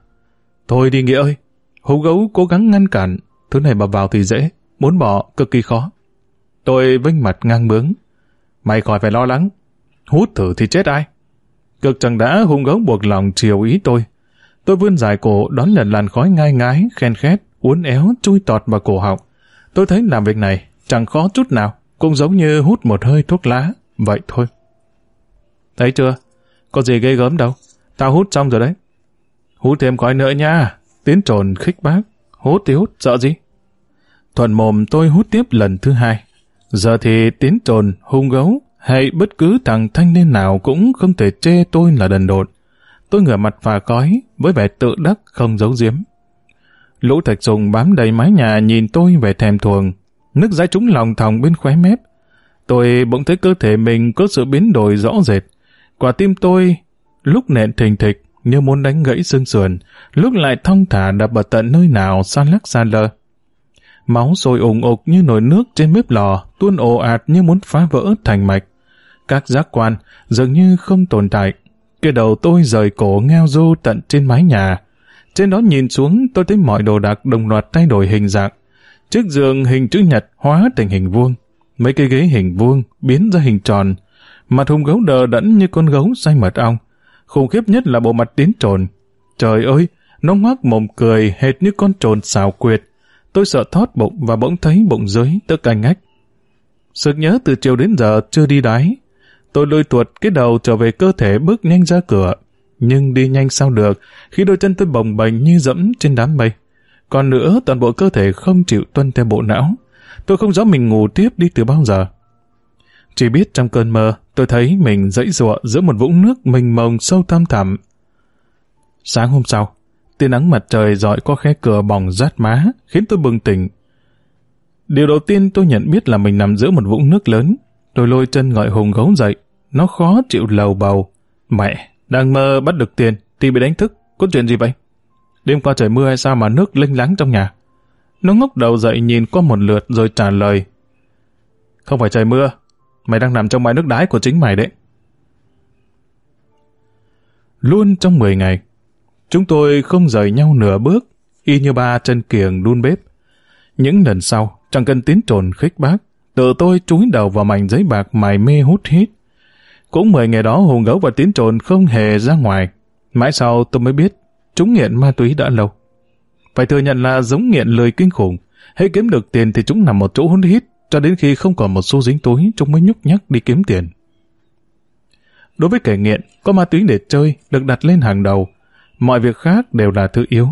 Thôi đi Nghĩa ơi, hùng gấu cố gắng ngăn cản, thứ này mà vào thì dễ, muốn bỏ cực kỳ khó. Tôi vinh mặt ngang bướng. Mày khỏi phải lo lắng. Hút thử thì chết ai? Cực chẳng đã hung gấu buộc lòng chiều ý tôi. Tôi vươn dài cổ đón nhận làn khói ngai ngái, khen khét, uốn éo, chui tọt vào cổ họng. Tôi thấy làm việc này chẳng khó chút nào, cũng giống như hút một hơi thuốc lá, vậy thôi. Thấy chưa? Có gì ghê gớm đâu. Tao hút xong rồi đấy. Hút thêm khói nữa nha. Tiến trồn khích bác. Hút thì hút, sợ gì? Thuần mồm tôi hút tiếp lần thứ hai. Giờ thì tiến trồn, hung gấu, hay bất cứ thằng thanh niên nào cũng không thể chê tôi là đần độn. Tôi ngửa mặt phà cói, với vẻ tự đắc không giấu giếm. Lũ thạch sùng bám đầy mái nhà nhìn tôi vẻ thèm thuồng, nước dãi trúng lòng thòng bên khóe mép. Tôi bỗng thấy cơ thể mình có sự biến đổi rõ rệt. Quả tim tôi lúc nện thình thịch như muốn đánh gãy xương sườn, lúc lại thong thả đập vào tận nơi nào san lắc xa lơ. Máu sôi ủng ục như nồi nước trên bếp lò, tuôn ồ ạt như muốn phá vỡ thành mạch. Các giác quan dường như không tồn tại. Cái đầu tôi rời cổ ngao du tận trên mái nhà. Trên đó nhìn xuống tôi thấy mọi đồ đạc đồng loạt thay đổi hình dạng. Chiếc giường hình chữ nhật hóa thành hình vuông. Mấy cây ghế hình vuông biến ra hình tròn. Mặt hùng gấu đờ đẫn như con gấu say mật ong. Khủng khiếp nhất là bộ mặt tiến trồn. Trời ơi, nó ngoác mồm cười hệt như con trồn xào quyệt. Tôi sợ thoát bụng và bỗng thấy bụng dưới tức canh ách. Sực nhớ từ chiều đến giờ chưa đi đáy. Tôi lôi tuột cái đầu trở về cơ thể bước nhanh ra cửa. Nhưng đi nhanh sao được khi đôi chân tôi bồng bềnh như dẫm trên đám mây. Còn nữa toàn bộ cơ thể không chịu tuân theo bộ não. Tôi không rõ mình ngủ tiếp đi từ bao giờ. Chỉ biết trong cơn mơ tôi thấy mình dãy dụa giữa một vũng nước mênh mông sâu thăm thẳm. Sáng hôm sau, tia nắng mặt trời dọi qua khe cửa bỏng rát má, khiến tôi bừng tỉnh. Điều đầu tiên tôi nhận biết là mình nằm giữa một vũng nước lớn. Tôi lôi chân gọi hùng gấu dậy. Nó khó chịu lầu bầu. Mẹ, đang mơ bắt được tiền, thì bị đánh thức. Có chuyện gì vậy? Đêm qua trời mưa hay sao mà nước linh láng trong nhà? Nó ngốc đầu dậy nhìn qua một lượt rồi trả lời. Không phải trời mưa, mày đang nằm trong bãi nước đái của chính mày đấy. Luôn trong 10 ngày, Chúng tôi không rời nhau nửa bước, y như ba chân kiềng đun bếp. Những lần sau, chẳng cần tiến trồn khích bác, tự tôi chúi đầu vào mảnh giấy bạc mài mê hút hít. Cũng mười ngày đó hùng gấu và tiến trồn không hề ra ngoài. Mãi sau tôi mới biết, chúng nghiện ma túy đã lâu. Phải thừa nhận là giống nghiện lời kinh khủng. Hãy kiếm được tiền thì chúng nằm một chỗ hút hít, cho đến khi không còn một xu dính túi, chúng mới nhúc nhắc đi kiếm tiền. Đối với kẻ nghiện, có ma túy để chơi được đặt lên hàng đầu, Mọi việc khác đều là thứ yếu,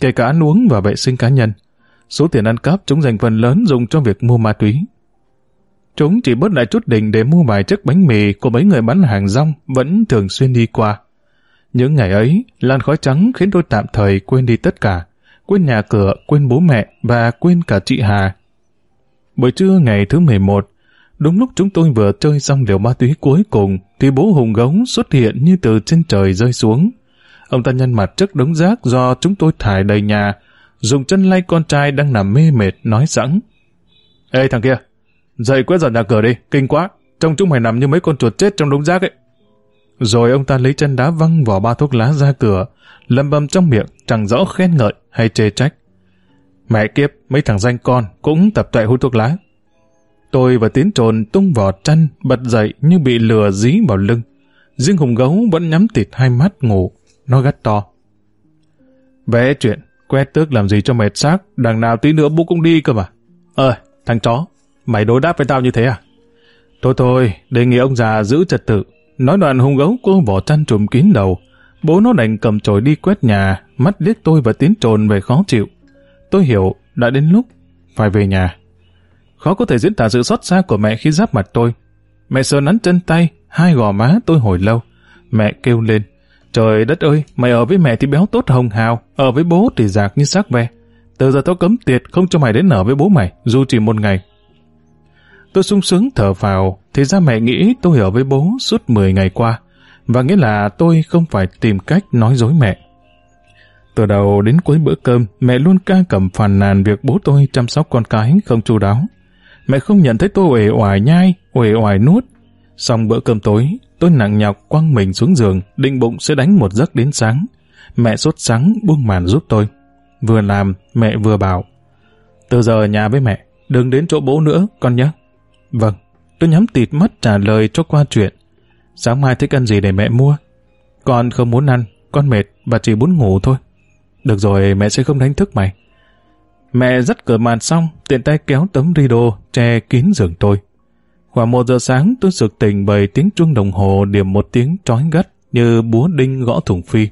kể cả ăn uống và vệ sinh cá nhân. Số tiền ăn cắp chúng dành phần lớn dùng cho việc mua ma túy. Chúng chỉ bớt lại chút đỉnh để mua vài chiếc bánh mì của mấy người bán hàng rong vẫn thường xuyên đi qua. Những ngày ấy, làn khói trắng khiến tôi tạm thời quên đi tất cả. Quên nhà cửa, quên bố mẹ và quên cả chị Hà. Buổi trưa ngày thứ 11, đúng lúc chúng tôi vừa chơi xong liều ma túy cuối cùng thì bố hùng gống xuất hiện như từ trên trời rơi xuống. Ông ta nhăn mặt trước đống rác do chúng tôi thải đầy nhà, dùng chân lay con trai đang nằm mê mệt nói sẵn. Ê thằng kia, dậy quét dọn nhà cửa đi, kinh quá, trông chúng mày nằm như mấy con chuột chết trong đống rác ấy. Rồi ông ta lấy chân đá văng vỏ ba thuốc lá ra cửa, lầm bầm trong miệng, chẳng rõ khen ngợi hay chê trách. Mẹ kiếp, mấy thằng danh con cũng tập tuệ hút thuốc lá. Tôi và Tiến trồn tung vỏ chăn, bật dậy như bị lừa dí vào lưng. Riêng hùng gấu vẫn nhắm tịt hai mắt ngủ, nó gắt to. Vẽ chuyện, quét tước làm gì cho mệt xác, đằng nào tí nữa bố cũng đi cơ mà. Ờ, thằng chó, mày đối đáp với tao như thế à? Thôi thôi, đề nghị ông già giữ trật tự. Nói đoạn hung gấu cô vỏ chăn trùm kín đầu. Bố nó đành cầm chổi đi quét nhà, mắt liếc tôi và tiến trồn về khó chịu. Tôi hiểu, đã đến lúc phải về nhà. Khó có thể diễn tả sự xót xa của mẹ khi giáp mặt tôi. Mẹ sờ nắn chân tay, hai gò má tôi hồi lâu. Mẹ kêu lên. Trời đất ơi, mày ở với mẹ thì béo tốt hồng hào, ở với bố thì giạc như xác ve. Từ giờ tao cấm tiệt không cho mày đến ở với bố mày, dù chỉ một ngày. Tôi sung sướng thở vào thì ra mẹ nghĩ tôi ở với bố suốt 10 ngày qua, và nghĩa là tôi không phải tìm cách nói dối mẹ. Từ đầu đến cuối bữa cơm, mẹ luôn ca cầm phàn nàn việc bố tôi chăm sóc con cái không chu đáo. Mẹ không nhận thấy tôi uể oải nhai, uể oải nuốt. Xong bữa cơm tối, tôi nặng nhọc quăng mình xuống giường, định bụng sẽ đánh một giấc đến sáng. Mẹ sốt sáng buông màn giúp tôi. Vừa làm, mẹ vừa bảo. Từ giờ nhà với mẹ, đừng đến chỗ bố nữa, con nhé. Vâng, tôi nhắm tịt mắt trả lời cho qua chuyện. Sáng mai thích ăn gì để mẹ mua? Con không muốn ăn, con mệt và chỉ muốn ngủ thôi. Được rồi, mẹ sẽ không đánh thức mày. Mẹ dắt cửa màn xong, tiện tay kéo tấm rideau che kín giường tôi. Khoảng một giờ sáng tôi sực tỉnh bởi tiếng chuông đồng hồ điểm một tiếng trói gắt như búa đinh gõ thùng phi.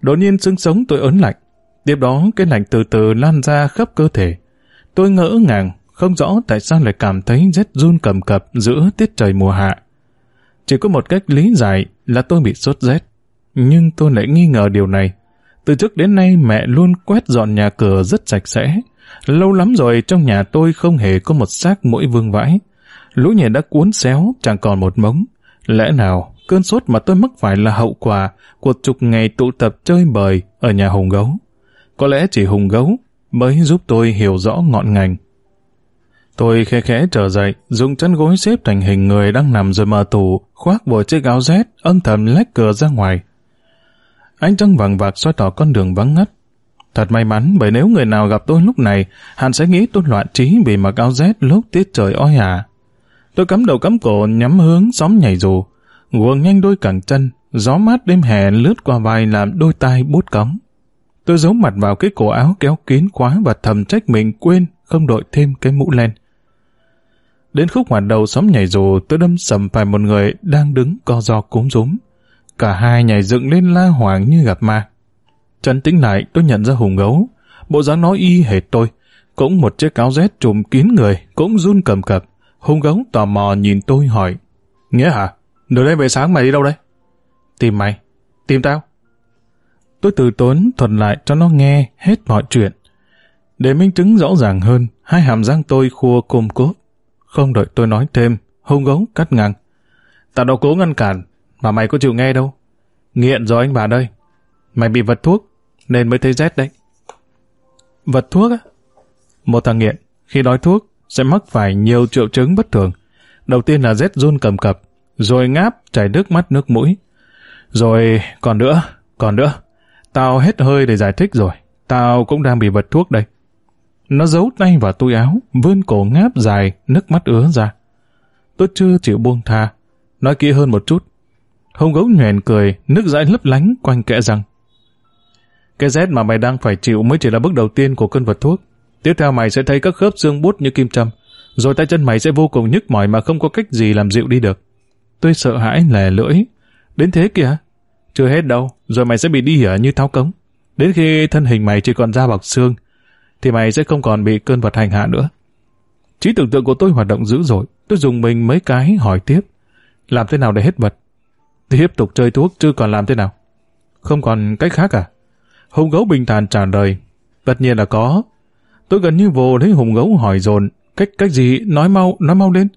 Đột nhiên xương sống tôi ớn lạnh. Tiếp đó cái lạnh từ từ lan ra khắp cơ thể. Tôi ngỡ ngàng, không rõ tại sao lại cảm thấy rét run cầm cập giữa tiết trời mùa hạ. Chỉ có một cách lý giải là tôi bị sốt rét. Nhưng tôi lại nghi ngờ điều này. Từ trước đến nay mẹ luôn quét dọn nhà cửa rất sạch sẽ. Lâu lắm rồi trong nhà tôi không hề có một xác mũi vương vãi. Lũ nhện đã cuốn xéo, chẳng còn một mống. Lẽ nào cơn sốt mà tôi mắc phải là hậu quả của chục ngày tụ tập chơi bời ở nhà Hùng Gấu? Có lẽ chỉ Hùng Gấu mới giúp tôi hiểu rõ ngọn ngành. Tôi khẽ khẽ trở dậy, dùng chân gối xếp thành hình người đang nằm rồi mở tủ, khoác bộ chiếc áo rét, âm thầm lách cửa ra ngoài. ánh trăng vàng vạc soi tỏ con đường vắng ngắt. Thật may mắn bởi nếu người nào gặp tôi lúc này, hắn sẽ nghĩ tôi loạn trí vì mặc áo rét lúc tiết trời oi ả. Tôi cắm đầu cắm cổ nhắm hướng xóm nhảy dù, guồng nhanh đôi cẳng chân, gió mát đêm hè lướt qua vai làm đôi tai bút cóng. Tôi giấu mặt vào cái cổ áo kéo kín quá và thầm trách mình quên không đội thêm cái mũ len. Đến khúc ngoặt đầu xóm nhảy dù tôi đâm sầm phải một người đang đứng co do cúm rúm. Cả hai nhảy dựng lên la hoảng như gặp ma. Chân tính lại tôi nhận ra hùng gấu. Bộ dáng nói y hệt tôi. Cũng một chiếc áo rét trùm kín người, cũng run cầm cập hung gấu tò mò nhìn tôi hỏi. Nghĩa hả? Nửa đêm về sáng mày đi đâu đây? Tìm mày. Tìm tao? Tôi từ tốn thuật lại cho nó nghe hết mọi chuyện. Để minh chứng rõ ràng hơn, hai hàm răng tôi khua côm cốt. Không đợi tôi nói thêm, hung gấu cắt ngang. Tao đâu cố ngăn cản, mà mày có chịu nghe đâu. Nghiện rồi anh bà đây. Mày bị vật thuốc, nên mới thấy rét đấy. Vật thuốc á? Một thằng nghiện, khi đói thuốc, sẽ mắc phải nhiều triệu chứng bất thường. Đầu tiên là rét run cầm cập, rồi ngáp, chảy nước mắt nước mũi. Rồi còn nữa, còn nữa. Tao hết hơi để giải thích rồi. Tao cũng đang bị vật thuốc đây. Nó giấu tay vào túi áo, vươn cổ ngáp dài, nước mắt ứa ra. Tôi chưa chịu buông tha. Nói kỹ hơn một chút. Hồng gấu nhoèn cười, nước dãi lấp lánh quanh kẽ răng. Cái rét mà mày đang phải chịu mới chỉ là bước đầu tiên của cơn vật thuốc. Tiếp theo mày sẽ thấy các khớp xương bút như kim châm. Rồi tay chân mày sẽ vô cùng nhức mỏi mà không có cách gì làm dịu đi được. Tôi sợ hãi lè lưỡi. Đến thế kìa. Chưa hết đâu, rồi mày sẽ bị đi hỉa như tháo cống. Đến khi thân hình mày chỉ còn da bọc xương, thì mày sẽ không còn bị cơn vật hành hạ nữa. Trí tưởng tượng của tôi hoạt động dữ dội. Tôi dùng mình mấy cái hỏi tiếp. Làm thế nào để hết vật? Tiếp tục chơi thuốc chứ còn làm thế nào? Không còn cách khác à? Hùng gấu bình thản trả lời. Tất nhiên là có. Tôi gần như vồ lấy hùng gấu hỏi dồn Cách cách gì? Nói mau, nói mau lên.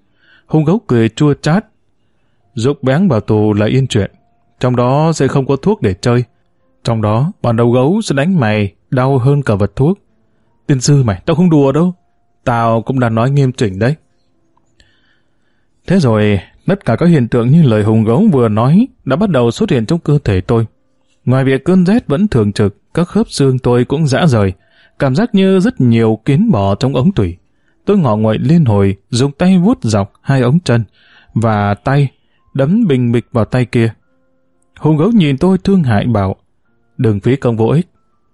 Hùng gấu cười chua chát. dục bén vào tù là yên chuyện. Trong đó sẽ không có thuốc để chơi. Trong đó, bọn đầu gấu sẽ đánh mày đau hơn cả vật thuốc. Tiên sư mày, tao không đùa đâu. Tao cũng đã nói nghiêm chỉnh đấy. Thế rồi, tất cả các hiện tượng như lời hùng gấu vừa nói đã bắt đầu xuất hiện trong cơ thể tôi. Ngoài việc cơn rét vẫn thường trực, các khớp xương tôi cũng rã rời, cảm giác như rất nhiều kiến bò trong ống tủy. Tôi ngọ nguậy liên hồi, dùng tay vuốt dọc hai ống chân, và tay đấm bình bịch vào tay kia. Hùng gấu nhìn tôi thương hại bảo, đừng phí công vô ích,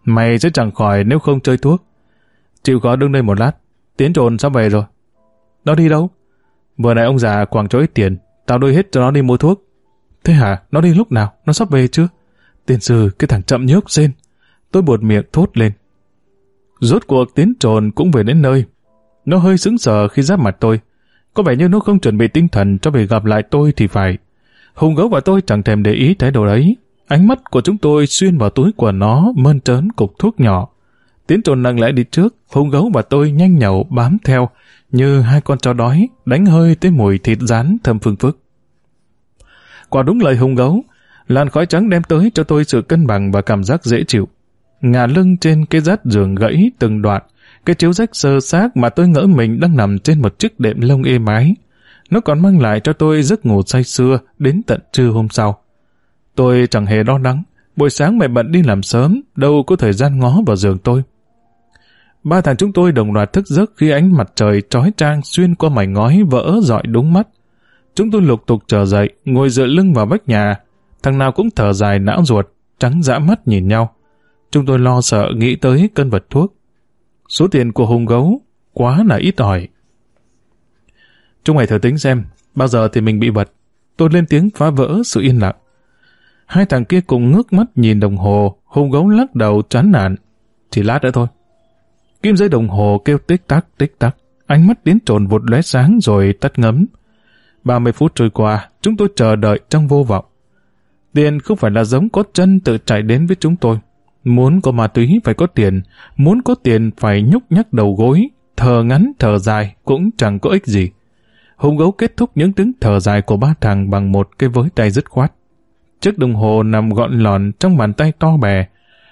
mày sẽ chẳng khỏi nếu không chơi thuốc. Chịu khó đứng đây một lát, tiến trồn sắp về rồi. Nó đi đâu? Vừa nãy ông già quảng cho ít tiền, tao đôi hết cho nó đi mua thuốc. Thế hả? Nó đi lúc nào? Nó sắp về chưa? tiền sư, cái thằng chậm nhớp rên. Tôi buột miệng thốt lên. Rốt cuộc tiến trồn cũng về đến nơi. Nó hơi sững sờ khi giáp mặt tôi. Có vẻ như nó không chuẩn bị tinh thần cho việc gặp lại tôi thì phải. Hùng gấu và tôi chẳng thèm để ý thái độ đấy. Ánh mắt của chúng tôi xuyên vào túi của nó mơn trớn cục thuốc nhỏ. Tiến trồn nặng lẽ đi trước, hùng gấu và tôi nhanh nhậu bám theo như hai con chó đói đánh hơi tới mùi thịt rán thơm phương phức. Quả đúng lời hùng gấu, làn khói trắng đem tới cho tôi sự cân bằng và cảm giác dễ chịu. Ngả lưng trên cái rát giường gãy từng đoạn, cái chiếu rách sơ xác mà tôi ngỡ mình đang nằm trên một chiếc đệm lông êm ái. Nó còn mang lại cho tôi giấc ngủ say sưa đến tận trưa hôm sau. Tôi chẳng hề lo lắng, buổi sáng mẹ bận đi làm sớm, đâu có thời gian ngó vào giường tôi. Ba thằng chúng tôi đồng loạt thức giấc khi ánh mặt trời trói trang xuyên qua mảnh ngói vỡ dọi đúng mắt. Chúng tôi lục tục trở dậy, ngồi dựa lưng vào vách nhà. Thằng nào cũng thở dài não ruột, trắng dã mắt nhìn nhau. Chúng tôi lo sợ nghĩ tới cân vật thuốc. Số tiền của hùng gấu quá là ít ỏi. Chúng mày thử tính xem, bao giờ thì mình bị vật. Tôi lên tiếng phá vỡ sự yên lặng. Hai thằng kia cùng ngước mắt nhìn đồng hồ, hùng gấu lắc đầu chán nản. Chỉ lát nữa thôi. Kim dây đồng hồ kêu tích tắc tích tắc, ánh mắt tiến trồn vụt lóe sáng rồi tắt ngấm. 30 phút trôi qua, chúng tôi chờ đợi trong vô vọng. Tiền không phải là giống có chân tự chạy đến với chúng tôi. Muốn có ma túy phải có tiền, muốn có tiền phải nhúc nhắc đầu gối, thở ngắn thở dài cũng chẳng có ích gì. Hùng gấu kết thúc những tiếng thở dài của ba thằng bằng một cái với tay dứt khoát. Chiếc đồng hồ nằm gọn lòn trong bàn tay to bè.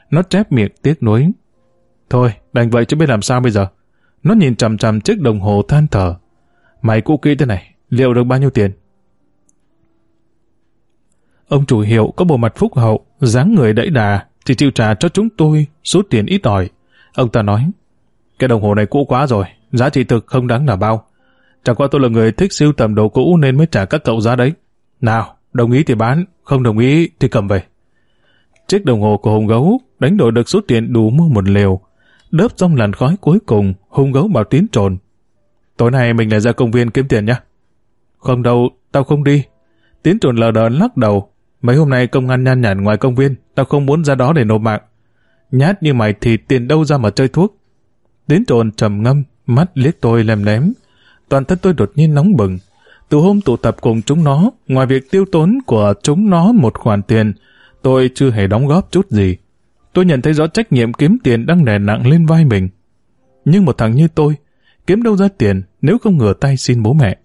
Nó chép miệng tiếc nuối. Thôi, đành vậy chứ biết làm sao bây giờ. Nó nhìn chằm chằm chiếc đồng hồ than thở. Mày cũ kỹ thế này, liệu được bao nhiêu tiền? Ông chủ hiệu có bộ mặt phúc hậu, dáng người đẫy đà, chỉ chịu trả cho chúng tôi số tiền ít ỏi. Ông ta nói, cái đồng hồ này cũ quá rồi, giá trị thực không đáng là bao. Chẳng qua tôi là người thích siêu tầm đồ cũ nên mới trả các cậu giá đấy. Nào, đồng ý thì bán, không đồng ý thì cầm về. Chiếc đồng hồ của Hùng Gấu đánh đổi được số tiền đủ mua một liều. Đớp trong làn khói cuối cùng, Hùng Gấu bảo tiến trồn. Tối nay mình lại ra công viên kiếm tiền nhá. Không đâu, tao không đi. Tiến trồn lờ đờ lắc đầu. Mấy hôm nay công an nhan nhản ngoài công viên, tao không muốn ra đó để nộp mạng. Nhát như mày thì tiền đâu ra mà chơi thuốc. Đến trồn trầm ngâm, mắt liếc tôi lem lém. Toàn thân tôi đột nhiên nóng bừng. Từ hôm tụ tập cùng chúng nó, ngoài việc tiêu tốn của chúng nó một khoản tiền, tôi chưa hề đóng góp chút gì. Tôi nhận thấy rõ trách nhiệm kiếm tiền đang đè nặng lên vai mình. Nhưng một thằng như tôi, kiếm đâu ra tiền nếu không ngửa tay xin bố mẹ.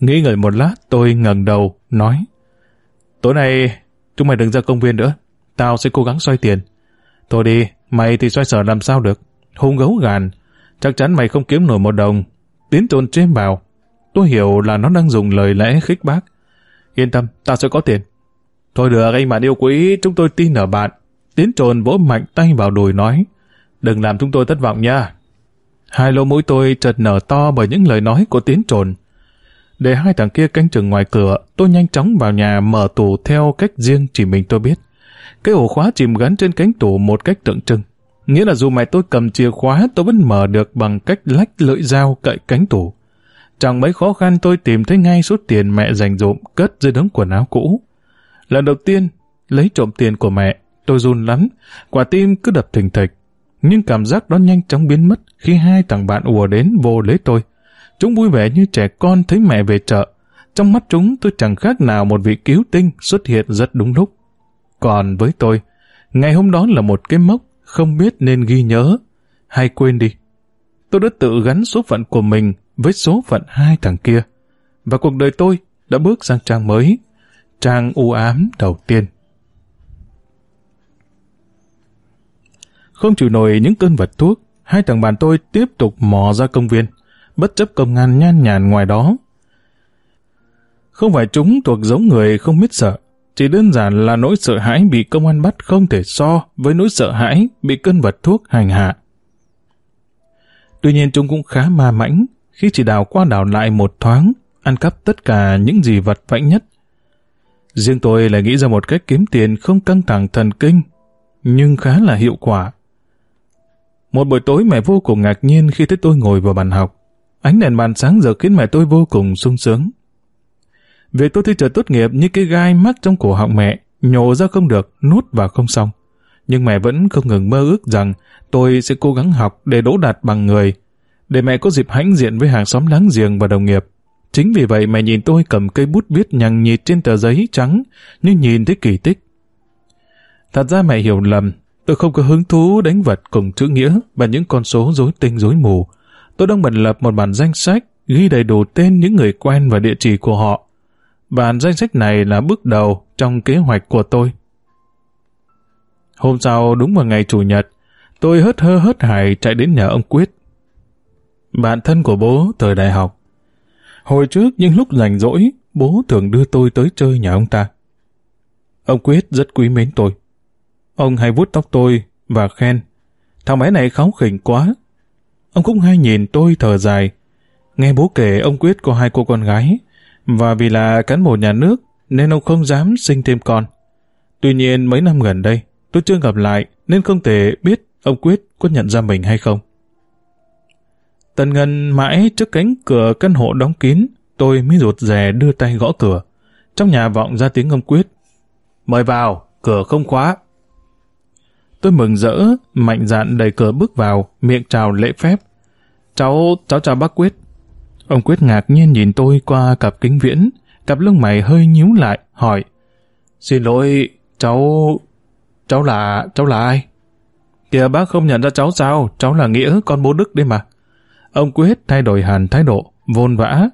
Nghĩ ngợi một lát, tôi ngẩng đầu, nói Tối nay, chúng mày đừng ra công viên nữa. Tao sẽ cố gắng xoay tiền. Thôi đi, mày thì xoay sở làm sao được. Hung gấu gàn. Chắc chắn mày không kiếm nổi một đồng. Tiến trồn chêm vào. Tôi hiểu là nó đang dùng lời lẽ khích bác. Yên tâm, tao sẽ có tiền. Thôi được anh bạn yêu quý, chúng tôi tin ở bạn. Tiến trồn vỗ mạnh tay vào đùi nói. Đừng làm chúng tôi thất vọng nha. Hai lỗ mũi tôi chợt nở to bởi những lời nói của tiến trồn. Để hai thằng kia canh chừng ngoài cửa, tôi nhanh chóng vào nhà mở tủ theo cách riêng chỉ mình tôi biết. Cái ổ khóa chìm gắn trên cánh tủ một cách tượng trưng. Nghĩa là dù mày tôi cầm chìa khóa tôi vẫn mở được bằng cách lách lưỡi dao cậy cánh tủ. Chẳng mấy khó khăn tôi tìm thấy ngay số tiền mẹ dành dụm cất dưới đống quần áo cũ. Lần đầu tiên, lấy trộm tiền của mẹ, tôi run lắm, quả tim cứ đập thình thịch. Nhưng cảm giác đó nhanh chóng biến mất khi hai thằng bạn ùa đến vô lấy tôi. Chúng vui vẻ như trẻ con thấy mẹ về chợ. Trong mắt chúng tôi chẳng khác nào một vị cứu tinh xuất hiện rất đúng lúc. Còn với tôi, ngày hôm đó là một cái mốc không biết nên ghi nhớ hay quên đi. Tôi đã tự gắn số phận của mình với số phận hai thằng kia. Và cuộc đời tôi đã bước sang trang mới, trang u ám đầu tiên. Không chịu nổi những cơn vật thuốc, hai thằng bạn tôi tiếp tục mò ra công viên, bất chấp công an nhan nhàn ngoài đó. Không phải chúng thuộc giống người không biết sợ, chỉ đơn giản là nỗi sợ hãi bị công an bắt không thể so với nỗi sợ hãi bị cơn vật thuốc hành hạ. Tuy nhiên chúng cũng khá ma mãnh khi chỉ đào qua đảo lại một thoáng, ăn cắp tất cả những gì vật vãnh nhất. Riêng tôi lại nghĩ ra một cách kiếm tiền không căng thẳng thần kinh, nhưng khá là hiệu quả. Một buổi tối mẹ vô cùng ngạc nhiên khi thấy tôi ngồi vào bàn học. Ánh đèn bàn sáng giờ khiến mẹ tôi vô cùng sung sướng. Việc tôi thi trời tốt nghiệp như cái gai mắc trong cổ họng mẹ, nhổ ra không được, nuốt vào không xong. Nhưng mẹ vẫn không ngừng mơ ước rằng tôi sẽ cố gắng học để đỗ đạt bằng người, để mẹ có dịp hãnh diện với hàng xóm láng giềng và đồng nghiệp. Chính vì vậy mẹ nhìn tôi cầm cây bút viết nhằng nhịt trên tờ giấy trắng, như nhìn thấy kỳ tích. Thật ra mẹ hiểu lầm, tôi không có hứng thú đánh vật cùng chữ nghĩa và những con số rối tinh rối mù. Tôi đang bận lập một bản danh sách ghi đầy đủ tên những người quen và địa chỉ của họ. Bản danh sách này là bước đầu trong kế hoạch của tôi. Hôm sau đúng vào ngày Chủ nhật, tôi hớt hơ hớt hải chạy đến nhà ông Quyết. Bạn thân của bố thời đại học. Hồi trước những lúc rảnh rỗi, bố thường đưa tôi tới chơi nhà ông ta. Ông Quyết rất quý mến tôi. Ông hay vuốt tóc tôi và khen, thằng bé này kháu khỉnh quá. Ông cũng hay nhìn tôi thở dài. Nghe bố kể ông Quyết có hai cô con gái, và vì là cán bộ nhà nước nên ông không dám sinh thêm con. Tuy nhiên mấy năm gần đây, tôi chưa gặp lại nên không thể biết ông Quyết có nhận ra mình hay không. Tần Ngân mãi trước cánh cửa căn hộ đóng kín, tôi mới rụt rè đưa tay gõ cửa. Trong nhà vọng ra tiếng ông Quyết. Mời vào, cửa không khóa. Tôi mừng rỡ, mạnh dạn đẩy cửa bước vào, miệng chào lễ phép. Cháu, cháu chào bác Quyết. Ông Quyết ngạc nhiên nhìn tôi qua cặp kính viễn, cặp lông mày hơi nhíu lại, hỏi. Xin lỗi, cháu... cháu là... cháu là ai? Kìa bác không nhận ra cháu sao, cháu là Nghĩa, con bố Đức đấy mà. Ông Quyết thay đổi hẳn thái độ, vôn vã.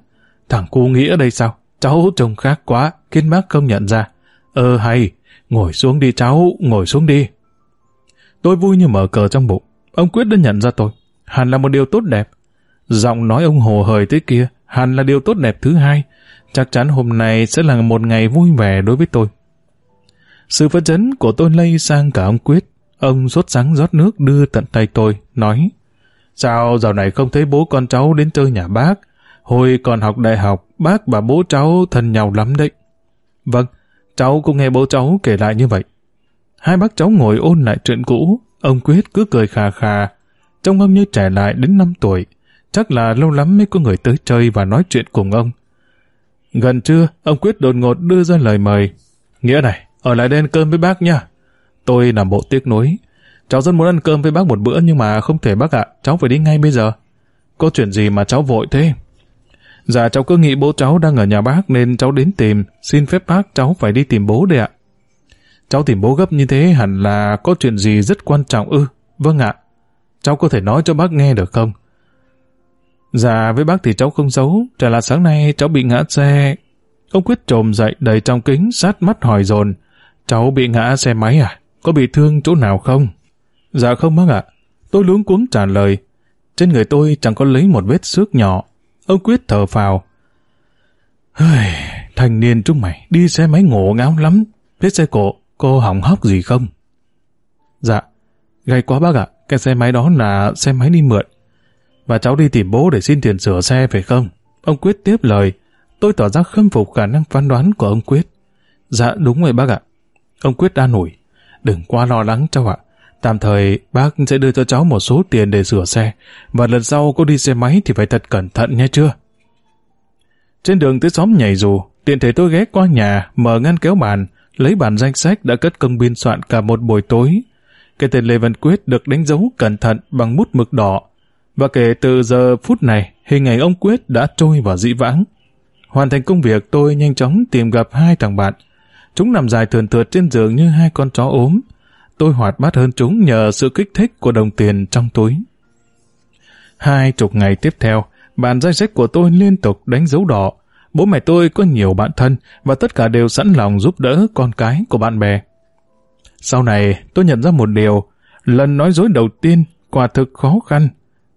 Thằng cu Nghĩa đây sao? Cháu trông khác quá, khiến bác không nhận ra. Ờ hay, ngồi xuống đi cháu, ngồi xuống đi. Tôi vui như mở cờ trong bụng. Ông Quyết đã nhận ra tôi. Hẳn là một điều tốt đẹp. Giọng nói ông hồ hời tới kia, hẳn là điều tốt đẹp thứ hai. Chắc chắn hôm nay sẽ là một ngày vui vẻ đối với tôi. Sự phấn chấn của tôi lây sang cả ông Quyết. Ông sốt sáng rót nước đưa tận tay tôi, nói Sao dạo này không thấy bố con cháu đến chơi nhà bác? Hồi còn học đại học, bác và bố cháu thân nhau lắm đấy. Vâng, cháu cũng nghe bố cháu kể lại như vậy. Hai bác cháu ngồi ôn lại chuyện cũ, ông Quyết cứ cười khà khà, trông ông như trẻ lại đến 5 tuổi. Chắc là lâu lắm mới có người tới chơi và nói chuyện cùng ông. Gần trưa, ông Quyết đột ngột đưa ra lời mời. Nghĩa này, ở lại đây ăn cơm với bác nha. Tôi làm bộ tiếc nuối. Cháu rất muốn ăn cơm với bác một bữa nhưng mà không thể bác ạ, cháu phải đi ngay bây giờ. Có chuyện gì mà cháu vội thế? Dạ cháu cứ nghĩ bố cháu đang ở nhà bác nên cháu đến tìm, xin phép bác cháu phải đi tìm bố đây ạ. Cháu tìm bố gấp như thế hẳn là có chuyện gì rất quan trọng ư. Vâng ạ. Cháu có thể nói cho bác nghe được không? Dạ với bác thì cháu không xấu, chả là sáng nay cháu bị ngã xe. Ông Quyết trồm dậy đầy trong kính sát mắt hỏi dồn Cháu bị ngã xe máy à? Có bị thương chỗ nào không? Dạ không bác ạ. Tôi luống cuống trả lời. Trên người tôi chẳng có lấy một vết xước nhỏ. Ông Quyết thở phào. Hời, thành niên chúng mày đi xe máy ngộ ngáo lắm. Vết xe cổ, cô hỏng hóc gì không? Dạ, gay quá bác ạ. Cái xe máy đó là xe máy đi mượn. Và cháu đi tìm bố để xin tiền sửa xe phải không? Ông Quyết tiếp lời. Tôi tỏ ra khâm phục khả năng phán đoán của ông Quyết. Dạ đúng rồi bác ạ. Ông Quyết an ủi. Đừng quá lo lắng cháu ạ. Tạm thời bác sẽ đưa cho cháu một số tiền để sửa xe và lần sau cô đi xe máy thì phải thật cẩn thận nha chưa? Trên đường tới xóm nhảy dù, tiện thể tôi ghé qua nhà, mở ngăn kéo bàn, lấy bản danh sách đã cất công biên soạn cả một buổi tối. Cái tên Lê Văn Quyết được đánh dấu cẩn thận bằng mút mực đỏ. Và kể từ giờ phút này, hình ảnh ông Quyết đã trôi vào dĩ vãng. Hoàn thành công việc tôi nhanh chóng tìm gặp hai thằng bạn. Chúng nằm dài thườn thượt trên giường như hai con chó ốm. Tôi hoạt bát hơn chúng nhờ sự kích thích của đồng tiền trong túi. Hai chục ngày tiếp theo, bản danh sách của tôi liên tục đánh dấu đỏ. Bố mẹ tôi có nhiều bạn thân và tất cả đều sẵn lòng giúp đỡ con cái của bạn bè. Sau này, tôi nhận ra một điều, lần nói dối đầu tiên quả thực khó khăn.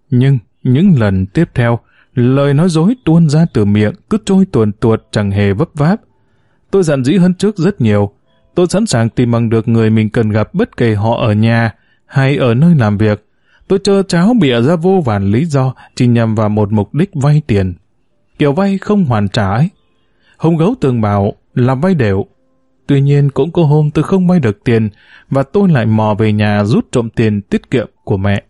Nhưng những lần tiếp theo, lời nói dối tuôn ra từ miệng cứ trôi tuồn tuột chẳng hề vấp váp. Tôi dặn dĩ hơn trước rất nhiều. Tôi sẵn sàng tìm bằng được người mình cần gặp bất kể họ ở nhà hay ở nơi làm việc. Tôi chơ cháo bịa ra vô vàn lý do chỉ nhằm vào một mục đích vay tiền. Kiểu vay không hoàn trả ấy. Hùng gấu tường bảo là vay đều. Tuy nhiên cũng có hôm tôi không vay được tiền và tôi lại mò về nhà rút trộm tiền tiết kiệm của mẹ.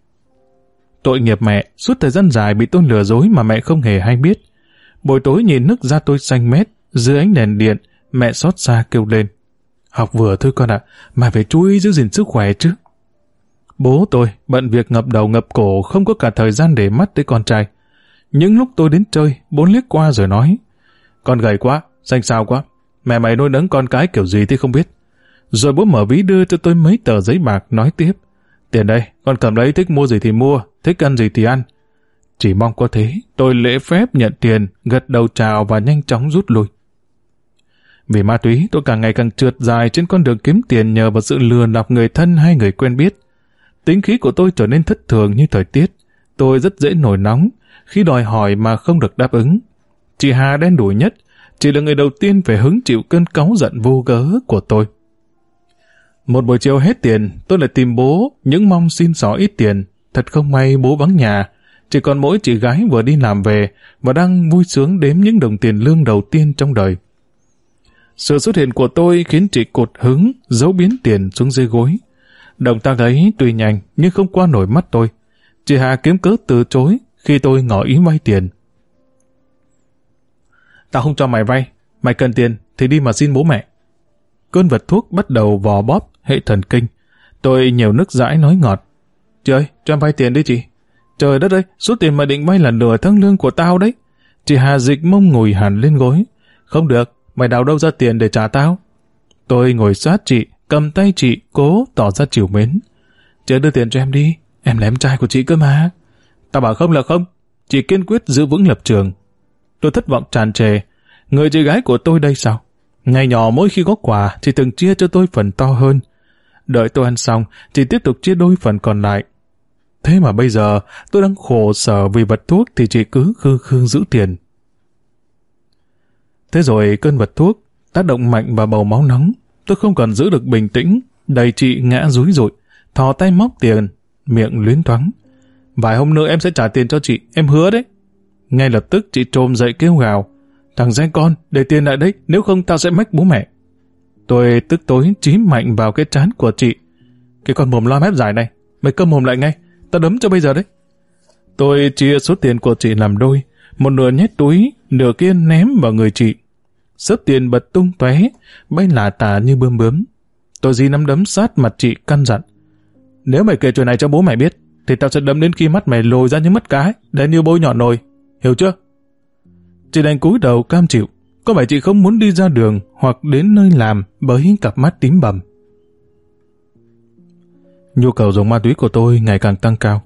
Tội nghiệp mẹ, suốt thời gian dài bị tôi lừa dối mà mẹ không hề hay biết. Buổi tối nhìn nước da tôi xanh mét, dưới ánh đèn điện, mẹ xót xa kêu lên. Học vừa thôi con ạ, mà phải chú ý giữ gìn sức khỏe chứ. Bố tôi bận việc ngập đầu ngập cổ không có cả thời gian để mắt tới con trai. Những lúc tôi đến chơi, bố liếc qua rồi nói Con gầy quá, xanh xao quá, mẹ mày nuôi nấng con cái kiểu gì thì không biết. Rồi bố mở ví đưa cho tôi mấy tờ giấy bạc nói tiếp Tiền đây, con cầm lấy thích mua gì thì mua, thích ăn gì thì ăn. Chỉ mong có thế, tôi lễ phép nhận tiền, gật đầu chào và nhanh chóng rút lui. Vì ma túy, tôi càng ngày càng trượt dài trên con đường kiếm tiền nhờ vào sự lừa lọc người thân hay người quen biết. Tính khí của tôi trở nên thất thường như thời tiết. Tôi rất dễ nổi nóng, khi đòi hỏi mà không được đáp ứng. Chị Hà đen đủi nhất, chị là người đầu tiên phải hứng chịu cơn cáu giận vô gớ của tôi. Một buổi chiều hết tiền, tôi lại tìm bố, những mong xin xỏ ít tiền. Thật không may bố vắng nhà, chỉ còn mỗi chị gái vừa đi làm về và đang vui sướng đếm những đồng tiền lương đầu tiên trong đời. Sự xuất hiện của tôi khiến chị cột hứng, giấu biến tiền xuống dưới gối. Động tác ấy tuy nhanh nhưng không qua nổi mắt tôi. Chị Hà kiếm cớ từ chối khi tôi ngỏ ý vay tiền. Tao không cho mày vay, mày cần tiền thì đi mà xin bố mẹ. Cơn vật thuốc bắt đầu vò bóp hệ thần kinh. Tôi nhiều nước dãi nói ngọt. Trời, cho em vay tiền đi chị. Trời đất ơi, số tiền mà định vay là nửa tháng lương của tao đấy. Chị Hà dịch mông ngồi hẳn lên gối. Không được, mày đào đâu ra tiền để trả tao? Tôi ngồi sát chị, cầm tay chị, cố tỏ ra chiều mến. Chị đưa tiền cho em đi, em là em trai của chị cơ mà. Tao bảo không là không, chị kiên quyết giữ vững lập trường. Tôi thất vọng tràn trề. Người chị gái của tôi đây sao? Ngày nhỏ mỗi khi có quà, chị từng chia cho tôi phần to hơn. Đợi tôi ăn xong, chị tiếp tục chia đôi phần còn lại. Thế mà bây giờ, tôi đang khổ sở vì vật thuốc thì chị cứ khư khư giữ tiền. Thế rồi cơn vật thuốc tác động mạnh vào bầu máu nóng. Tôi không còn giữ được bình tĩnh, đầy chị ngã rúi rụi, thò tay móc tiền, miệng luyến thoáng. Vài hôm nữa em sẽ trả tiền cho chị, em hứa đấy. Ngay lập tức chị trồm dậy kêu gào. Thằng danh con, để tiền lại đấy, nếu không tao sẽ mách bố mẹ. Tôi tức tối chí mạnh vào cái trán của chị. Cái con mồm loa mép dài này, mày câm mồm lại ngay, tao đấm cho bây giờ đấy. Tôi chia số tiền của chị làm đôi, một nửa nhét túi, nửa kia ném vào người chị. Sớp tiền bật tung tóe, bay lả tả như bướm bướm. Tôi dí nắm đấm sát mặt chị căn dặn. Nếu mày kể chuyện này cho bố mày biết, thì tao sẽ đấm đến khi mắt mày lồi ra như mất cái, để như bôi nhọn nồi. Hiểu chưa? Chị đành cúi đầu cam chịu. Có vẻ chị không muốn đi ra đường hoặc đến nơi làm bởi cặp mắt tím bầm? Nhu cầu dùng ma túy của tôi ngày càng tăng cao.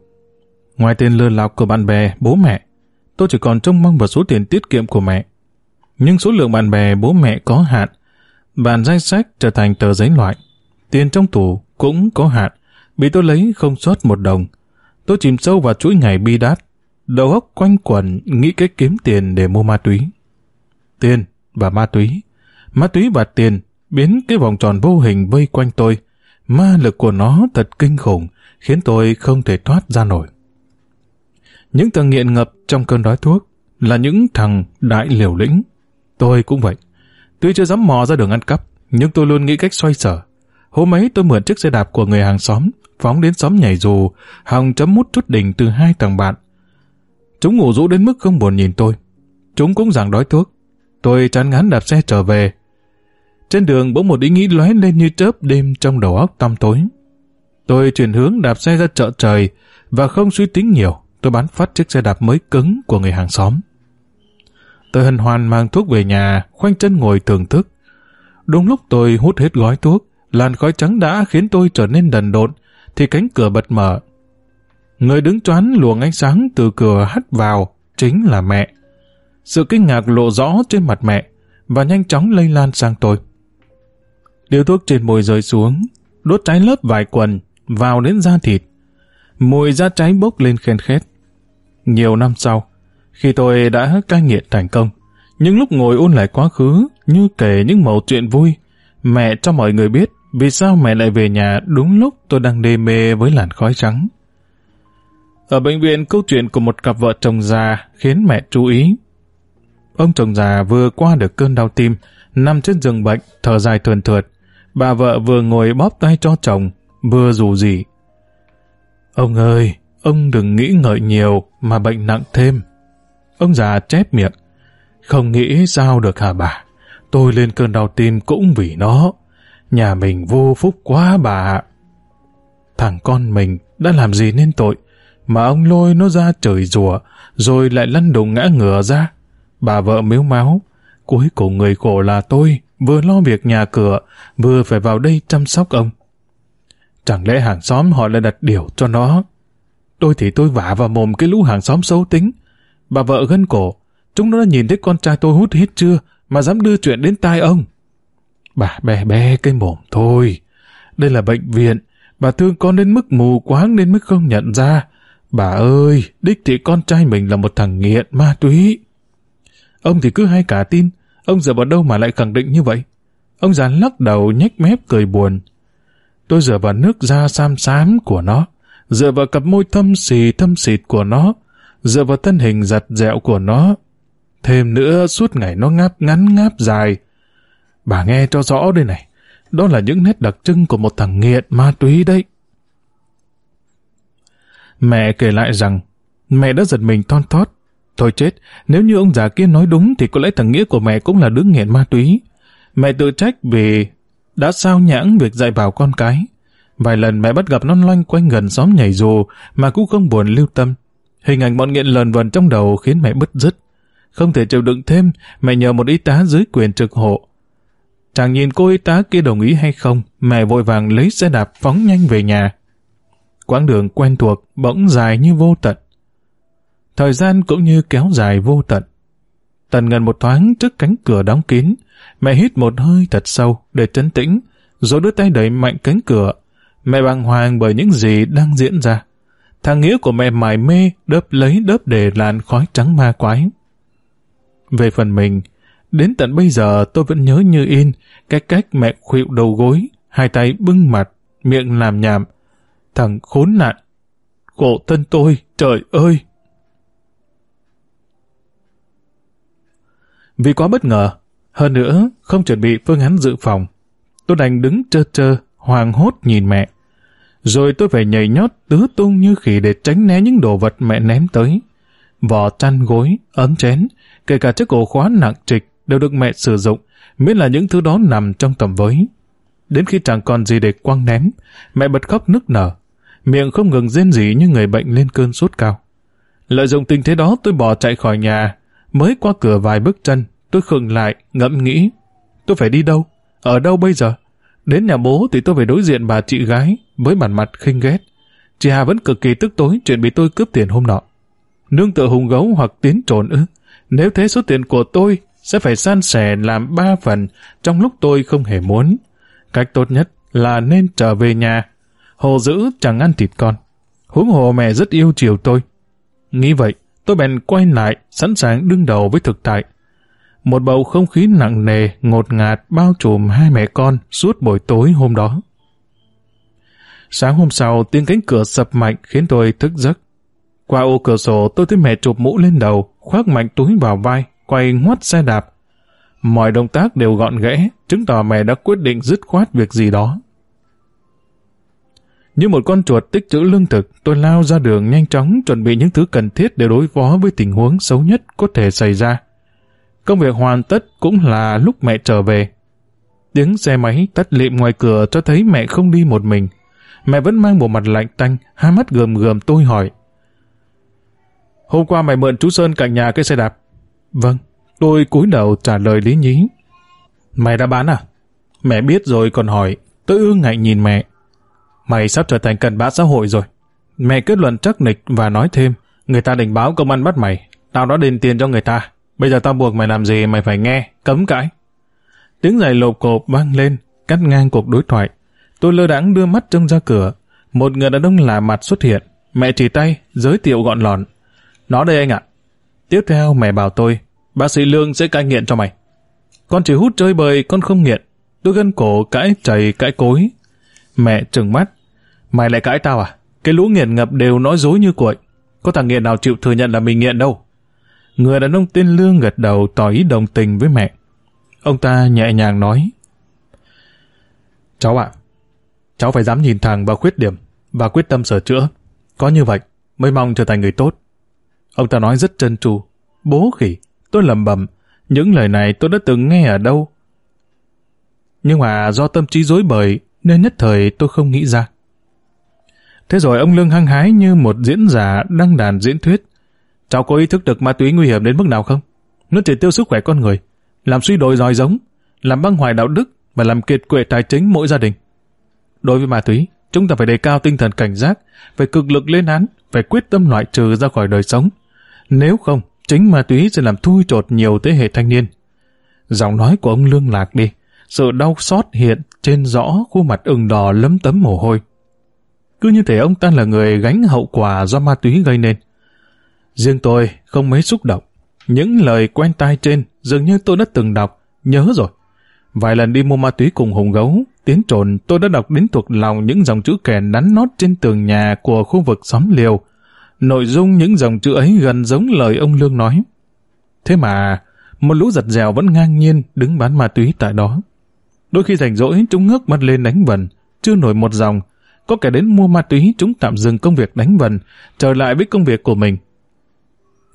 Ngoài tiền lừa lọc của bạn bè, bố mẹ, tôi chỉ còn trông mong vào số tiền tiết kiệm của mẹ. Nhưng số lượng bạn bè bố mẹ có hạn. Bản danh sách trở thành tờ giấy loại. Tiền trong tủ cũng có hạn. Bị tôi lấy không sót một đồng. Tôi chìm sâu vào chuỗi ngày bi đát. Đầu óc quanh quẩn nghĩ cách kiếm tiền để mua ma túy. Tiền và ma túy. Ma túy và tiền biến cái vòng tròn vô hình vây quanh tôi. Ma lực của nó thật kinh khủng, khiến tôi không thể thoát ra nổi. Những tầng nghiện ngập trong cơn đói thuốc là những thằng đại liều lĩnh. Tôi cũng vậy. Tuy chưa dám mò ra đường ăn cắp, nhưng tôi luôn nghĩ cách xoay sở. Hôm ấy tôi mượn chiếc xe đạp của người hàng xóm, phóng đến xóm nhảy dù, hòng chấm mút chút đỉnh từ hai thằng bạn. Chúng ngủ rũ đến mức không buồn nhìn tôi. Chúng cũng giảng đói thuốc. Tôi chán ngán đạp xe trở về. Trên đường bỗng một ý nghĩ lóe lên như chớp đêm trong đầu óc tăm tối. Tôi chuyển hướng đạp xe ra chợ trời và không suy tính nhiều, tôi bán phát chiếc xe đạp mới cứng của người hàng xóm. Tôi hân hoan mang thuốc về nhà, khoanh chân ngồi thưởng thức. Đúng lúc tôi hút hết gói thuốc, làn khói trắng đã khiến tôi trở nên đần độn, thì cánh cửa bật mở. Người đứng choán luồng ánh sáng từ cửa hắt vào, chính là mẹ. Sự kinh ngạc lộ rõ trên mặt mẹ, và nhanh chóng lây lan sang tôi. Điếu thuốc trên môi rơi xuống, đốt cháy lớp vải quần, vào đến da thịt. Mùi da cháy bốc lên khen khét. Nhiều năm sau, khi tôi đã cai nghiện thành công, những lúc ngồi ôn lại quá khứ, như kể những mẩu chuyện vui, mẹ cho mọi người biết vì sao mẹ lại về nhà đúng lúc tôi đang đê mê với làn khói trắng. Ở bệnh viện, câu chuyện của một cặp vợ chồng già khiến mẹ chú ý. Ông chồng già vừa qua được cơn đau tim, nằm trên giường bệnh, thở dài thườn thượt. Bà vợ vừa ngồi bóp tay cho chồng, vừa rủ gì Ông ơi, ông đừng nghĩ ngợi nhiều mà bệnh nặng thêm. Ông già chép miệng. Không nghĩ sao được hả bà? Tôi lên cơn đau tim cũng vì nó. Nhà mình vô phúc quá bà Thằng con mình đã làm gì nên tội, mà ông lôi nó ra trời rùa, rồi lại lăn đùng ngã ngửa ra. Bà vợ miếu máu, cuối cùng người khổ là tôi, vừa lo việc nhà cửa, vừa phải vào đây chăm sóc ông. Chẳng lẽ hàng xóm họ lại đặt điều cho nó? Tôi thì tôi vả vào mồm cái lũ hàng xóm xấu tính. Bà vợ gân cổ, chúng nó đã nhìn thấy con trai tôi hút hết chưa, mà dám đưa chuyện đến tai ông. Bà bè bé cái mồm thôi. Đây là bệnh viện, bà thương con đến mức mù quáng đến mức không nhận ra. Bà ơi, đích thị con trai mình là một thằng nghiện ma túy. Ông thì cứ hay cả tin, ông giờ vào đâu mà lại khẳng định như vậy? Ông già lắc đầu nhếch mép cười buồn. Tôi dựa vào nước da xám xám của nó, dựa vào cặp môi thâm xì thâm xịt của nó, dựa vào thân hình giặt dẹo của nó. Thêm nữa suốt ngày nó ngáp ngắn ngáp dài. Bà nghe cho rõ đây này, đó là những nét đặc trưng của một thằng nghiện ma túy đấy. Mẹ kể lại rằng, mẹ đã giật mình thon thót. Thôi chết, nếu như ông già kia nói đúng thì có lẽ thằng Nghĩa của mẹ cũng là đứa nghiện ma túy. Mẹ tự trách vì đã sao nhãng việc dạy bảo con cái. Vài lần mẹ bắt gặp non loanh quanh gần xóm nhảy dù mà cũng không buồn lưu tâm. Hình ảnh bọn nghiện lờn vần trong đầu khiến mẹ bứt rứt. Không thể chịu đựng thêm, mẹ nhờ một y tá dưới quyền trực hộ. Chẳng nhìn cô y tá kia đồng ý hay không, mẹ vội vàng lấy xe đạp phóng nhanh về nhà. Quãng đường quen thuộc bỗng dài như vô tận. Thời gian cũng như kéo dài vô tận. Tần gần một thoáng trước cánh cửa đóng kín, mẹ hít một hơi thật sâu để trấn tĩnh, rồi đưa tay đẩy mạnh cánh cửa. Mẹ bàng hoàng bởi những gì đang diễn ra. Thằng nghĩa của mẹ mải mê đớp lấy đớp để làn khói trắng ma quái. Về phần mình, đến tận bây giờ tôi vẫn nhớ như in cái cách mẹ khuỵu đầu gối, hai tay bưng mặt, miệng làm nhảm. Thằng khốn nạn! Khổ thân tôi, trời ơi! Vì quá bất ngờ, hơn nữa không chuẩn bị phương án dự phòng, tôi đành đứng trơ trơ, hoàng hốt nhìn mẹ. Rồi tôi phải nhảy nhót tứ tung như khỉ để tránh né những đồ vật mẹ ném tới. Vỏ chăn gối, ấm chén, kể cả chiếc ổ khóa nặng trịch đều được mẹ sử dụng, miễn là những thứ đó nằm trong tầm với. Đến khi chẳng còn gì để quăng ném, mẹ bật khóc nức nở, miệng không ngừng rên rỉ như người bệnh lên cơn sốt cao. Lợi dụng tình thế đó tôi bỏ chạy khỏi nhà, mới qua cửa vài bước chân, tôi khựng lại, ngẫm nghĩ. Tôi phải đi đâu? Ở đâu bây giờ? Đến nhà bố thì tôi phải đối diện bà chị gái với bản mặt khinh ghét. Chị Hà vẫn cực kỳ tức tối chuyện bị tôi cướp tiền hôm nọ. Nương tự hùng gấu hoặc tiến trồn ư. Nếu thế số tiền của tôi sẽ phải san sẻ làm ba phần trong lúc tôi không hề muốn. Cách tốt nhất là nên trở về nhà. Hồ dữ chẳng ăn thịt con. Huống hồ mẹ rất yêu chiều tôi. Nghĩ vậy, tôi bèn quay lại, sẵn sàng đương đầu với thực tại. Một bầu không khí nặng nề, ngột ngạt bao trùm hai mẹ con suốt buổi tối hôm đó. Sáng hôm sau, tiếng cánh cửa sập mạnh khiến tôi thức giấc. Qua ô cửa sổ tôi thấy mẹ chụp mũ lên đầu, khoác mạnh túi vào vai, quay ngoắt xe đạp. Mọi động tác đều gọn ghẽ, chứng tỏ mẹ đã quyết định dứt khoát việc gì đó. Như một con chuột tích trữ lương thực, tôi lao ra đường nhanh chóng chuẩn bị những thứ cần thiết để đối phó với tình huống xấu nhất có thể xảy ra. Công việc hoàn tất cũng là lúc mẹ trở về. Tiếng xe máy tắt lịm ngoài cửa cho thấy mẹ không đi một mình. Mẹ vẫn mang bộ mặt lạnh tanh, hai mắt gườm gườm tôi hỏi. Hôm qua mày mượn chú Sơn cạnh nhà cái xe đạp. Vâng, tôi cúi đầu trả lời lý nhí. Mày đã bán à? Mẹ biết rồi còn hỏi, tôi ương ngại nhìn mẹ. Mày sắp trở thành cần bã xã hội rồi. Mẹ kết luận chắc nịch và nói thêm, người ta định báo công an bắt mày, tao đã đền tiền cho người ta. Bây giờ tao buộc mày làm gì mày phải nghe, cấm cãi. Tiếng giày lộp cộp vang lên, cắt ngang cuộc đối thoại. Tôi lơ đãng đưa mắt trông ra cửa. Một người đàn ông lạ mặt xuất hiện. Mẹ chỉ tay, giới thiệu gọn lòn. Nó đây anh ạ. Tiếp theo mẹ bảo tôi, bác sĩ Lương sẽ cai nghiện cho mày. Con chỉ hút chơi bời, con không nghiện. Tôi gân cổ cãi chảy cãi cối. Mẹ trừng mắt. Mày lại cãi tao à? Cái lũ nghiện ngập đều nói dối như cuội. Có thằng nghiện nào chịu thừa nhận là mình nghiện đâu. Người đàn ông tên Lương gật đầu tỏ ý đồng tình với mẹ. Ông ta nhẹ nhàng nói. Cháu ạ, cháu phải dám nhìn thẳng vào khuyết điểm và quyết tâm sửa chữa. Có như vậy mới mong trở thành người tốt. Ông ta nói rất trân tru. Bố khỉ, tôi lầm bầm. Những lời này tôi đã từng nghe ở đâu. Nhưng mà do tâm trí dối bời nên nhất thời tôi không nghĩ ra. Thế rồi ông Lương hăng hái như một diễn giả đăng đàn diễn thuyết. Cháu có ý thức được ma túy nguy hiểm đến mức nào không? Nó chỉ tiêu sức khỏe con người, làm suy đồi dòi giống, làm băng hoại đạo đức và làm kiệt quệ tài chính mỗi gia đình. Đối với ma túy, chúng ta phải đề cao tinh thần cảnh giác, phải cực lực lên án, phải quyết tâm loại trừ ra khỏi đời sống. Nếu không, chính ma túy sẽ làm thui chột nhiều thế hệ thanh niên. Giọng nói của ông Lương lạc đi, sự đau xót hiện trên rõ khuôn mặt ửng đỏ lấm tấm mồ hôi. Cứ như thể ông ta là người gánh hậu quả do ma túy gây nên. Riêng tôi không mấy xúc động. Những lời quen tai trên dường như tôi đã từng đọc, nhớ rồi. Vài lần đi mua ma túy cùng Hùng Gấu, tiến trồn tôi đã đọc đến thuộc lòng những dòng chữ kẻ nắn nót trên tường nhà của khu vực xóm liều. Nội dung những dòng chữ ấy gần giống lời ông Lương nói. Thế mà, một lũ giật dèo vẫn ngang nhiên đứng bán ma túy tại đó. Đôi khi rảnh rỗi, chúng ngước mắt lên đánh vần, chưa nổi một dòng. Có kẻ đến mua ma túy, chúng tạm dừng công việc đánh vần, trở lại với công việc của mình.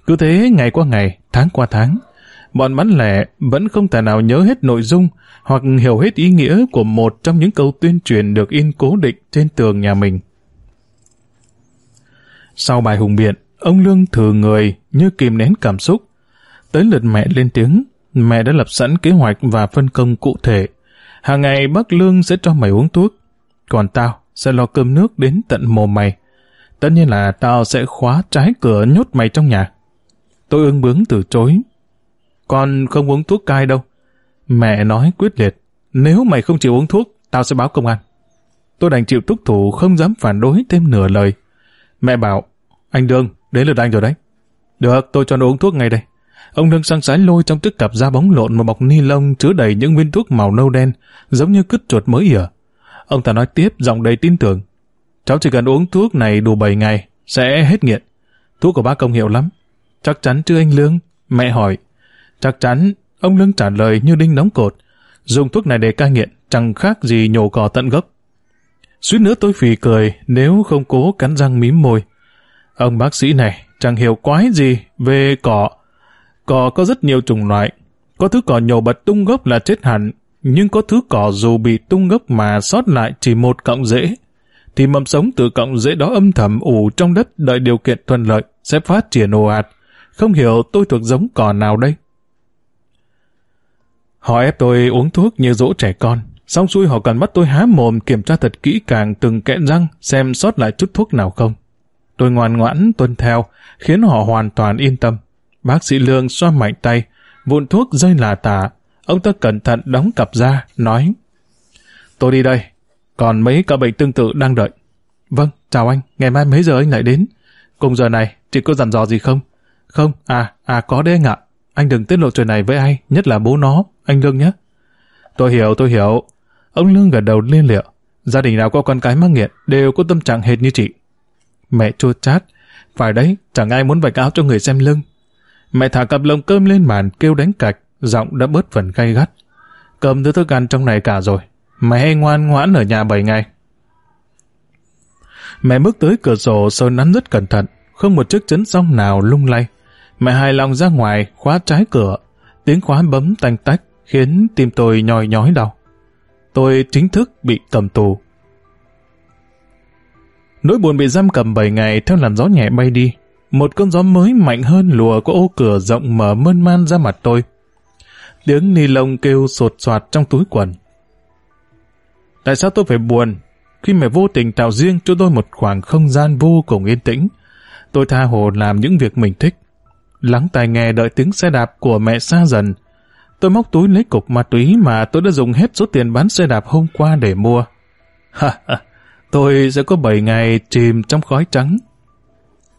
Cứ thế ngày qua ngày, tháng qua tháng, bọn bán lẻ vẫn không thể nào nhớ hết nội dung hoặc hiểu hết ý nghĩa của một trong những câu tuyên truyền được in cố định trên tường nhà mình. Sau bài hùng biện, ông Lương thừa người như kìm nén cảm xúc. Tới lượt mẹ lên tiếng, mẹ đã lập sẵn kế hoạch và phân công cụ thể. Hàng ngày bác Lương sẽ cho mày uống thuốc, còn tao sẽ lo cơm nước đến tận mồm mày. Tất nhiên là tao sẽ khóa trái cửa nhốt mày trong nhà. Tôi ưng bướng từ chối. Con không uống thuốc cai đâu. Mẹ nói quyết liệt. Nếu mày không chịu uống thuốc, tao sẽ báo công an. Tôi đành chịu túc thủ không dám phản đối thêm nửa lời. Mẹ bảo, anh Đương, đến lượt anh rồi đấy. Được, tôi cho nó uống thuốc ngay đây. Ông Đương sang sái lôi trong chiếc cặp da bóng lộn một bọc ni lông chứa đầy những viên thuốc màu nâu đen, giống như cứt chuột mới ỉa. Ông ta nói tiếp giọng đầy tin tưởng. Cháu chỉ cần uống thuốc này đủ 7 ngày, sẽ hết nghiện. Thuốc của bác công hiệu lắm. Chắc chắn chứ anh Lương? Mẹ hỏi. Chắc chắn, ông Lương trả lời như đinh đóng cột. Dùng thuốc này để cai nghiện, chẳng khác gì nhổ cỏ tận gốc. Suýt nữa tôi phì cười nếu không cố cắn răng mím môi. Ông bác sĩ này chẳng hiểu quái gì về cỏ. Cỏ có rất nhiều chủng loại. Có thứ cỏ nhổ bật tung gốc là chết hẳn, nhưng có thứ cỏ dù bị tung gốc mà sót lại chỉ một cọng rễ, thì mầm sống từ cọng rễ đó âm thầm ủ trong đất đợi điều kiện thuận lợi sẽ phát triển ồ ạt. Không hiểu tôi thuộc giống cỏ nào đây. Họ ép tôi uống thuốc như dỗ trẻ con. Xong xuôi họ cần bắt tôi há mồm kiểm tra thật kỹ càng từng kẽ răng xem sót lại chút thuốc nào không. Tôi ngoan ngoãn tuân theo, khiến họ hoàn toàn yên tâm. Bác sĩ Lương xoa mạnh tay, vụn thuốc rơi là tả. Ông ta cẩn thận đóng cặp ra, nói Tôi đi đây, còn mấy ca bệnh tương tự đang đợi. Vâng, chào anh, ngày mai mấy giờ anh lại đến? Cùng giờ này, chị có dặn dò gì không? Không, à, à có đấy anh ạ. Anh đừng tiết lộ chuyện này với ai, nhất là bố nó, anh Lương nhé. Tôi hiểu, tôi hiểu. Ông Lương gật đầu liên liệu. Gia đình nào có con cái mắc nghiện đều có tâm trạng hệt như chị. Mẹ chua chát. Phải đấy, chẳng ai muốn vạch áo cho người xem lưng. Mẹ thả cặp lồng cơm lên bàn kêu đánh cạch, giọng đã bớt phần gay gắt. Cơm thứ thức ăn trong này cả rồi. Mẹ hay ngoan ngoãn ở nhà 7 ngày. Mẹ bước tới cửa sổ sơn nắn rất cẩn thận, không một chiếc chấn song nào lung lay. Mẹ hài lòng ra ngoài, khóa trái cửa. Tiếng khóa bấm tanh tách, khiến tim tôi nhòi nhói đau. Tôi chính thức bị cầm tù. Nỗi buồn bị giam cầm 7 ngày theo làn gió nhẹ bay đi. một cơn gió mới mạnh hơn lùa có ô cửa rộng mở mơn man ra mặt tôi. Tiếng ni lông kêu sột soạt trong túi quần. Tại sao tôi phải buồn khi mà vô tình tạo riêng cho tôi một khoảng không gian vô cùng yên tĩnh? Tôi tha hồ làm những việc mình thích. Lắng tai nghe đợi tiếng xe đạp của mẹ xa dần. Tôi móc túi lấy cục ma túy mà tôi đã dùng hết số tiền bán xe đạp hôm qua để mua. Ha ha, tôi sẽ có 7 ngày chìm trong khói trắng.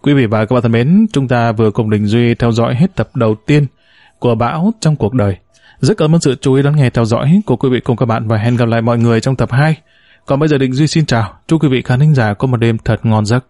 Quý vị và các bạn thân mến, chúng ta vừa cùng Đình Duy theo dõi hết tập đầu tiên của Bão trong cuộc đời. Rất cảm ơn sự chú ý đón nghe theo dõi của quý vị cùng các bạn và hẹn gặp lại mọi người trong tập 2. Còn bây giờ Đình Duy xin chào, chúc quý vị khán thính giả có một đêm thật ngon giấc.